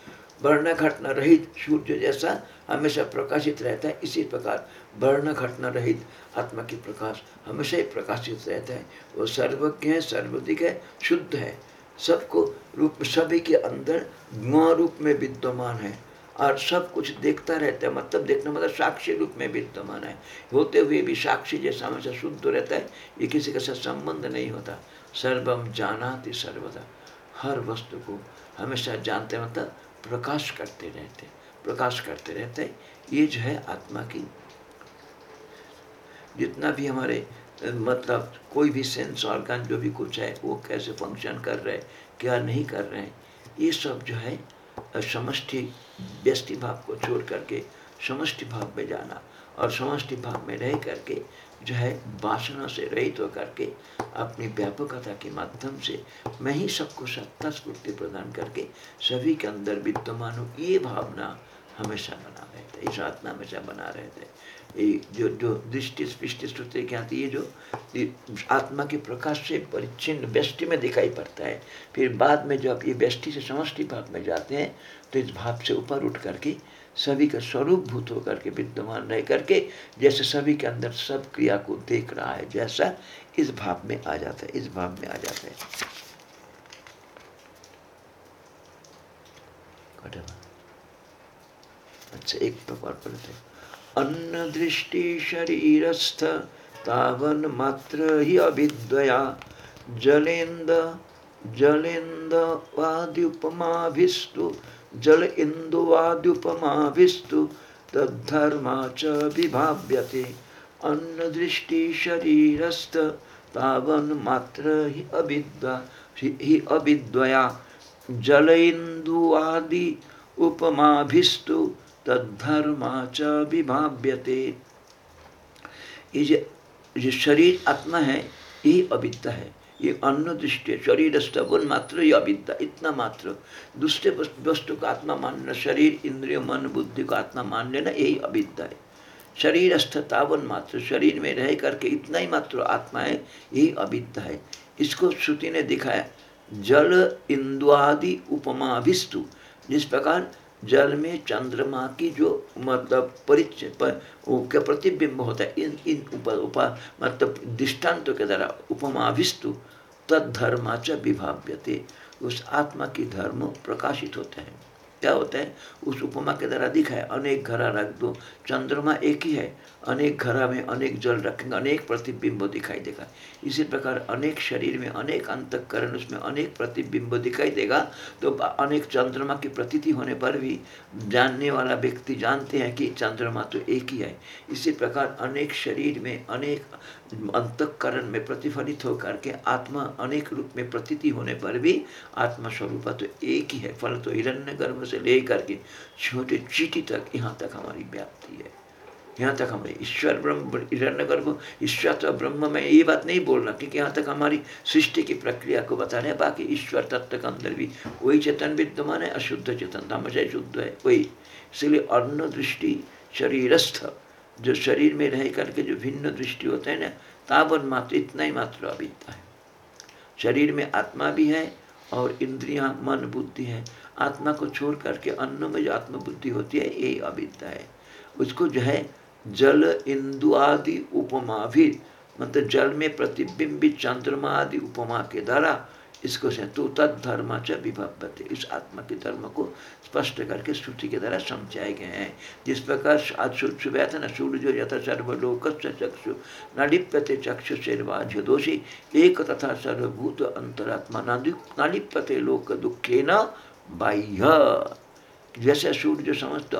A: वर्ण घटना रहित सूर्य जैसा हमेशा प्रकाशित रहता है, इसी प्रकार वर्ण घटना रहित आत्मा की प्रकाश हमेशा ही प्रकाशित रहता है। वो सर्वज्ञ है सर्वधिक है, शुद्ध है। सबको रूप, सभी के अंदर गुआ रूप में विद्यमान है। और सब कुछ देखता रहता है मतलब देखना मतलब साक्षी रूप में विद्यमान है। होते हुए भी साक्षी जैसा हमेशा शुद्ध रहता है, ये किसी के साथ संबंध नहीं होता। सर्वम जानाति सर्वदा। हर वस्तु को हमेशा जानते मतलब प्रकाश करते रहते प्रकाश करते रहते ये जो है आत्मा की, जितना भी हमारे मतलब कोई भी सेंस ऑर्गन जो भी कुछ है, वो कैसे फ़ंक्शन कर रहे हैं, क्या नहीं कर रहे हैं, ये सब जो है, समष्टि व्यष्टि भाव को छोड़ करके समष्टि भाव में जाना और समष्टि भाव में रह करके जो है, वासना से रहित तो होकर के अपनी व्यापकता के माध्यम से मैं ही सबको सत्ता स्फूर्ति प्रदान करके सभी के अंदर विद्यमान हो, ये भावना हमेशा बना रहता है, इस आत्मा हमेशा बना रहता है। जो जो दृष्टि स्पृष्टि श्रुति आती है जो आत्मा के प्रकाश से परिचिन्न व्यष्टि में दिखाई पड़ता है। फिर बाद में जब ये व्यष्टि से समष्टि भाव में जाते हैं तो इस भाव से ऊपर उठ करके सभी का स्वरूप भूत होकर के विद्यमान रह करके, जैसे सभी के अंदर सब क्रिया को देख रहा है, जैसा इस भाव में आ जाता है, इस भाव में आ जाता है। अच्छा एक प्रकार पढ़ते अन्न दृष्टि शरीरस्थ तावन मात्र ही अभिद्वया। जलेन्द्र जलेन्द्र वाद्युपमाभिस्तु जल इंदुवाद्युपमाभिस्तु तद्धर्मा च विभाव्यते। अन्न दृष्टि शरीरस्थ तावन मात्र ही अविद्या ही अविद्वया जल इंदुवादि उपमाभिस्तु तद्धर्मा च ये जो शरीर आत्मा है यही अविद्या है, ये अन्न दृष्टि, शरीर स्तवन मात्र, ये अविद्या, इतना मात्र। दूसरे वस्तु का आत्मा मानना, शरीर, इंद्रिय, मन, बुद्धि को आत्मा मान लेना, यही अविद्या है। शरीर तावन मात्र, शरीर में रह करके इतना ही मात्र आत्मा है, यही अविद्या है। इसको श्रुति ने दिखाया, जल इंद्वादि उपमाभिस्तु जिस प्रकार जल में चंद्रमा की जो मतलब परिचय पर, के प्रतिबिंब होता है इन इन उप, उपा मतलब दृष्टान्तों के द्वारा उपमाभिस्तु तद धर्माच विभाव्यते। उस आत्मा की धर्म प्रकाशित होते हैं। क्या होता है? उस उपमा के द्वारा दिखा है। अनेक घरा रख दो। चंद्रमा एक ही है। अनेक घरा में अनेक जल रखेंगे। अनेक प्रतिबिंब दिखाई देगा। इसी प्रकार अनेक शरीर में अनेक अंतकरण, उसमें अनेक प्रतिबिंब दिखाई देगा। तो अनेक चंद्रमा की प्रतीति होने पर भी जानने वाला व्यक्ति जानते हैं कि चंद्रमा तो एक ही है। इसी प्रकार अनेक शरीर में अनेक अंतकरण में प्रतिफलित होकर के आत्मा अनेक रूप में प्रतीति होने पर भी आत्मा स्वरूप तो एक ही है, फल तो हिरण्य गर्भ से लेकर के छोटे चीटी तक यहाँ तक हमारी व्याप्ति है। यहाँ तक हमें ईश्वर ब्रह्म हिरण्य गर्भ ईश्वर तो ब्रह्म में ये बात नहीं बोल रहा क्योंकि यहाँ तक हमारी सृष्टि की प्रक्रिया को बता रहे बाकी ईश्वर तत्व के अंदर भी वही चेतन विद्यमान है, अशुद्ध चेतन हमेशा शुद्ध है, वही। इसलिए अन्न दृष्टि शरीरस्थ जो शरीर में रह करके जो भिन्न दृष्टि होते हैं ना तावन मात्र, इतना ही मात्र अविद्या है। शरीर में आत्मा भी है और इंद्रियाँ, मन, बुद्धि है। आत्मा को छोड़ करके अन्न में जो आत्म बुद्धि होती है यही अविद्या है। उसको जो है, जल, इंदु आदि उपमा भी मतलब जल में प्रतिबिंबित चंद्रमा आदि उपमा के द्वारा इसको से तो तद धर्म च विभवते इस आत्मा के धर्म को स्पष्ट करके श्रुति के द्वारा समझाए गए हैं। जिस प्रकार आज सुबह था ना सूर्य जो यथा सर्वलोक चक्षु न लिप्यते चक्षु शेरवाज्य दोषी, एक तथा सर्वभूत अंतरात्मा न लिप्यते लोक दुखे न बाह्य। जैसे सूर्य समस्त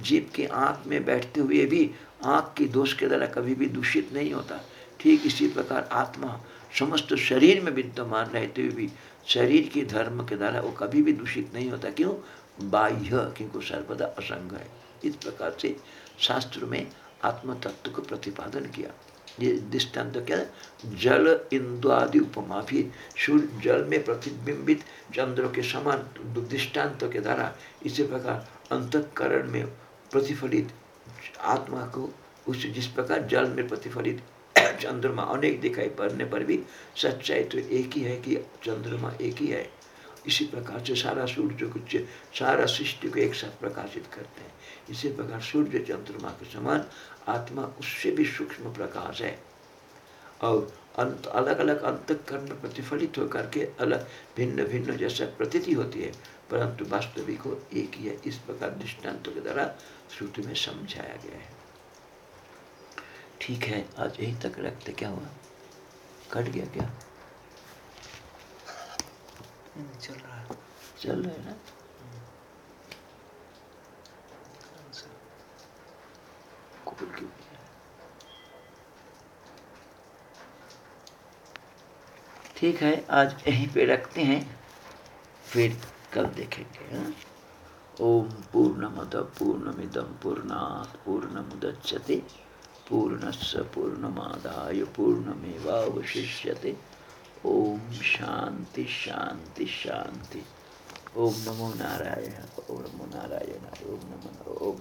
A: जीव की आँख में बैठते हुए भी आँख की दोष के द्वारा कभी भी दूषित नहीं होता। ठीक इसी प्रकार आत्मा समस्त शरीर में विद्यमान रहते हुए भी शरीर के धर्म के द्वारा वो कभी भी दूषित नहीं होता। क्यों? बाह्य, क्योंकि सर्वदा असंग है। इस प्रकार से शास्त्र में आत्म तत्व को प्रतिपादन किया। ये दृष्टांत क्या जल इंदु आदि उपमा। भी सूर्य जल में प्रतिबिंबित चंद्र के समान दृष्टांत के द्वारा इसी प्रकार अंतकरण में प्रतिफलित आत्मा को उस जिस प्रकार जल में प्रतिफलित चंद्रमा अनेक दिखाई पड़ने पर भी सच्चाई तो एक ही है कि चंद्रमा एक ही है। इसी प्रकार से सारा सूर्य कुछ सारा सृष्टि को एक साथ प्रकाशित करते हैं। इसी प्रकार सूर्य चंद्रमा के समान आत्मा उससे भी सूक्ष्म प्रकाश है। और अंत अलग अलग अंत कर्म प्रतिफलित होकर के अलग भिन्न भिन्न जैसा प्रतीति होती है, परंतु वास्तविक हो एक ही है। इस प्रकार दृष्टान्तों के द्वारा श्रुति में समझाया गया है। ठीक है आज यहीं तक रखते क्या हुआ? कट गया क्या?
B: चल रहा है।
A: चल रहा है ना? ठीक है आज यहीं पे रखते हैं। फिर कल देखेंगे हाँ? ओम पूर्णमद पूर्णमिदम पूर्णात् पूर्णमुदच्यते पूर्णस्य पूर्णमादाय पूर्णमेवावशिष्यते। ओम शांति शांति शांति। ओम नमो नारायण, ओम नमो नारायण, ओम नमो ओम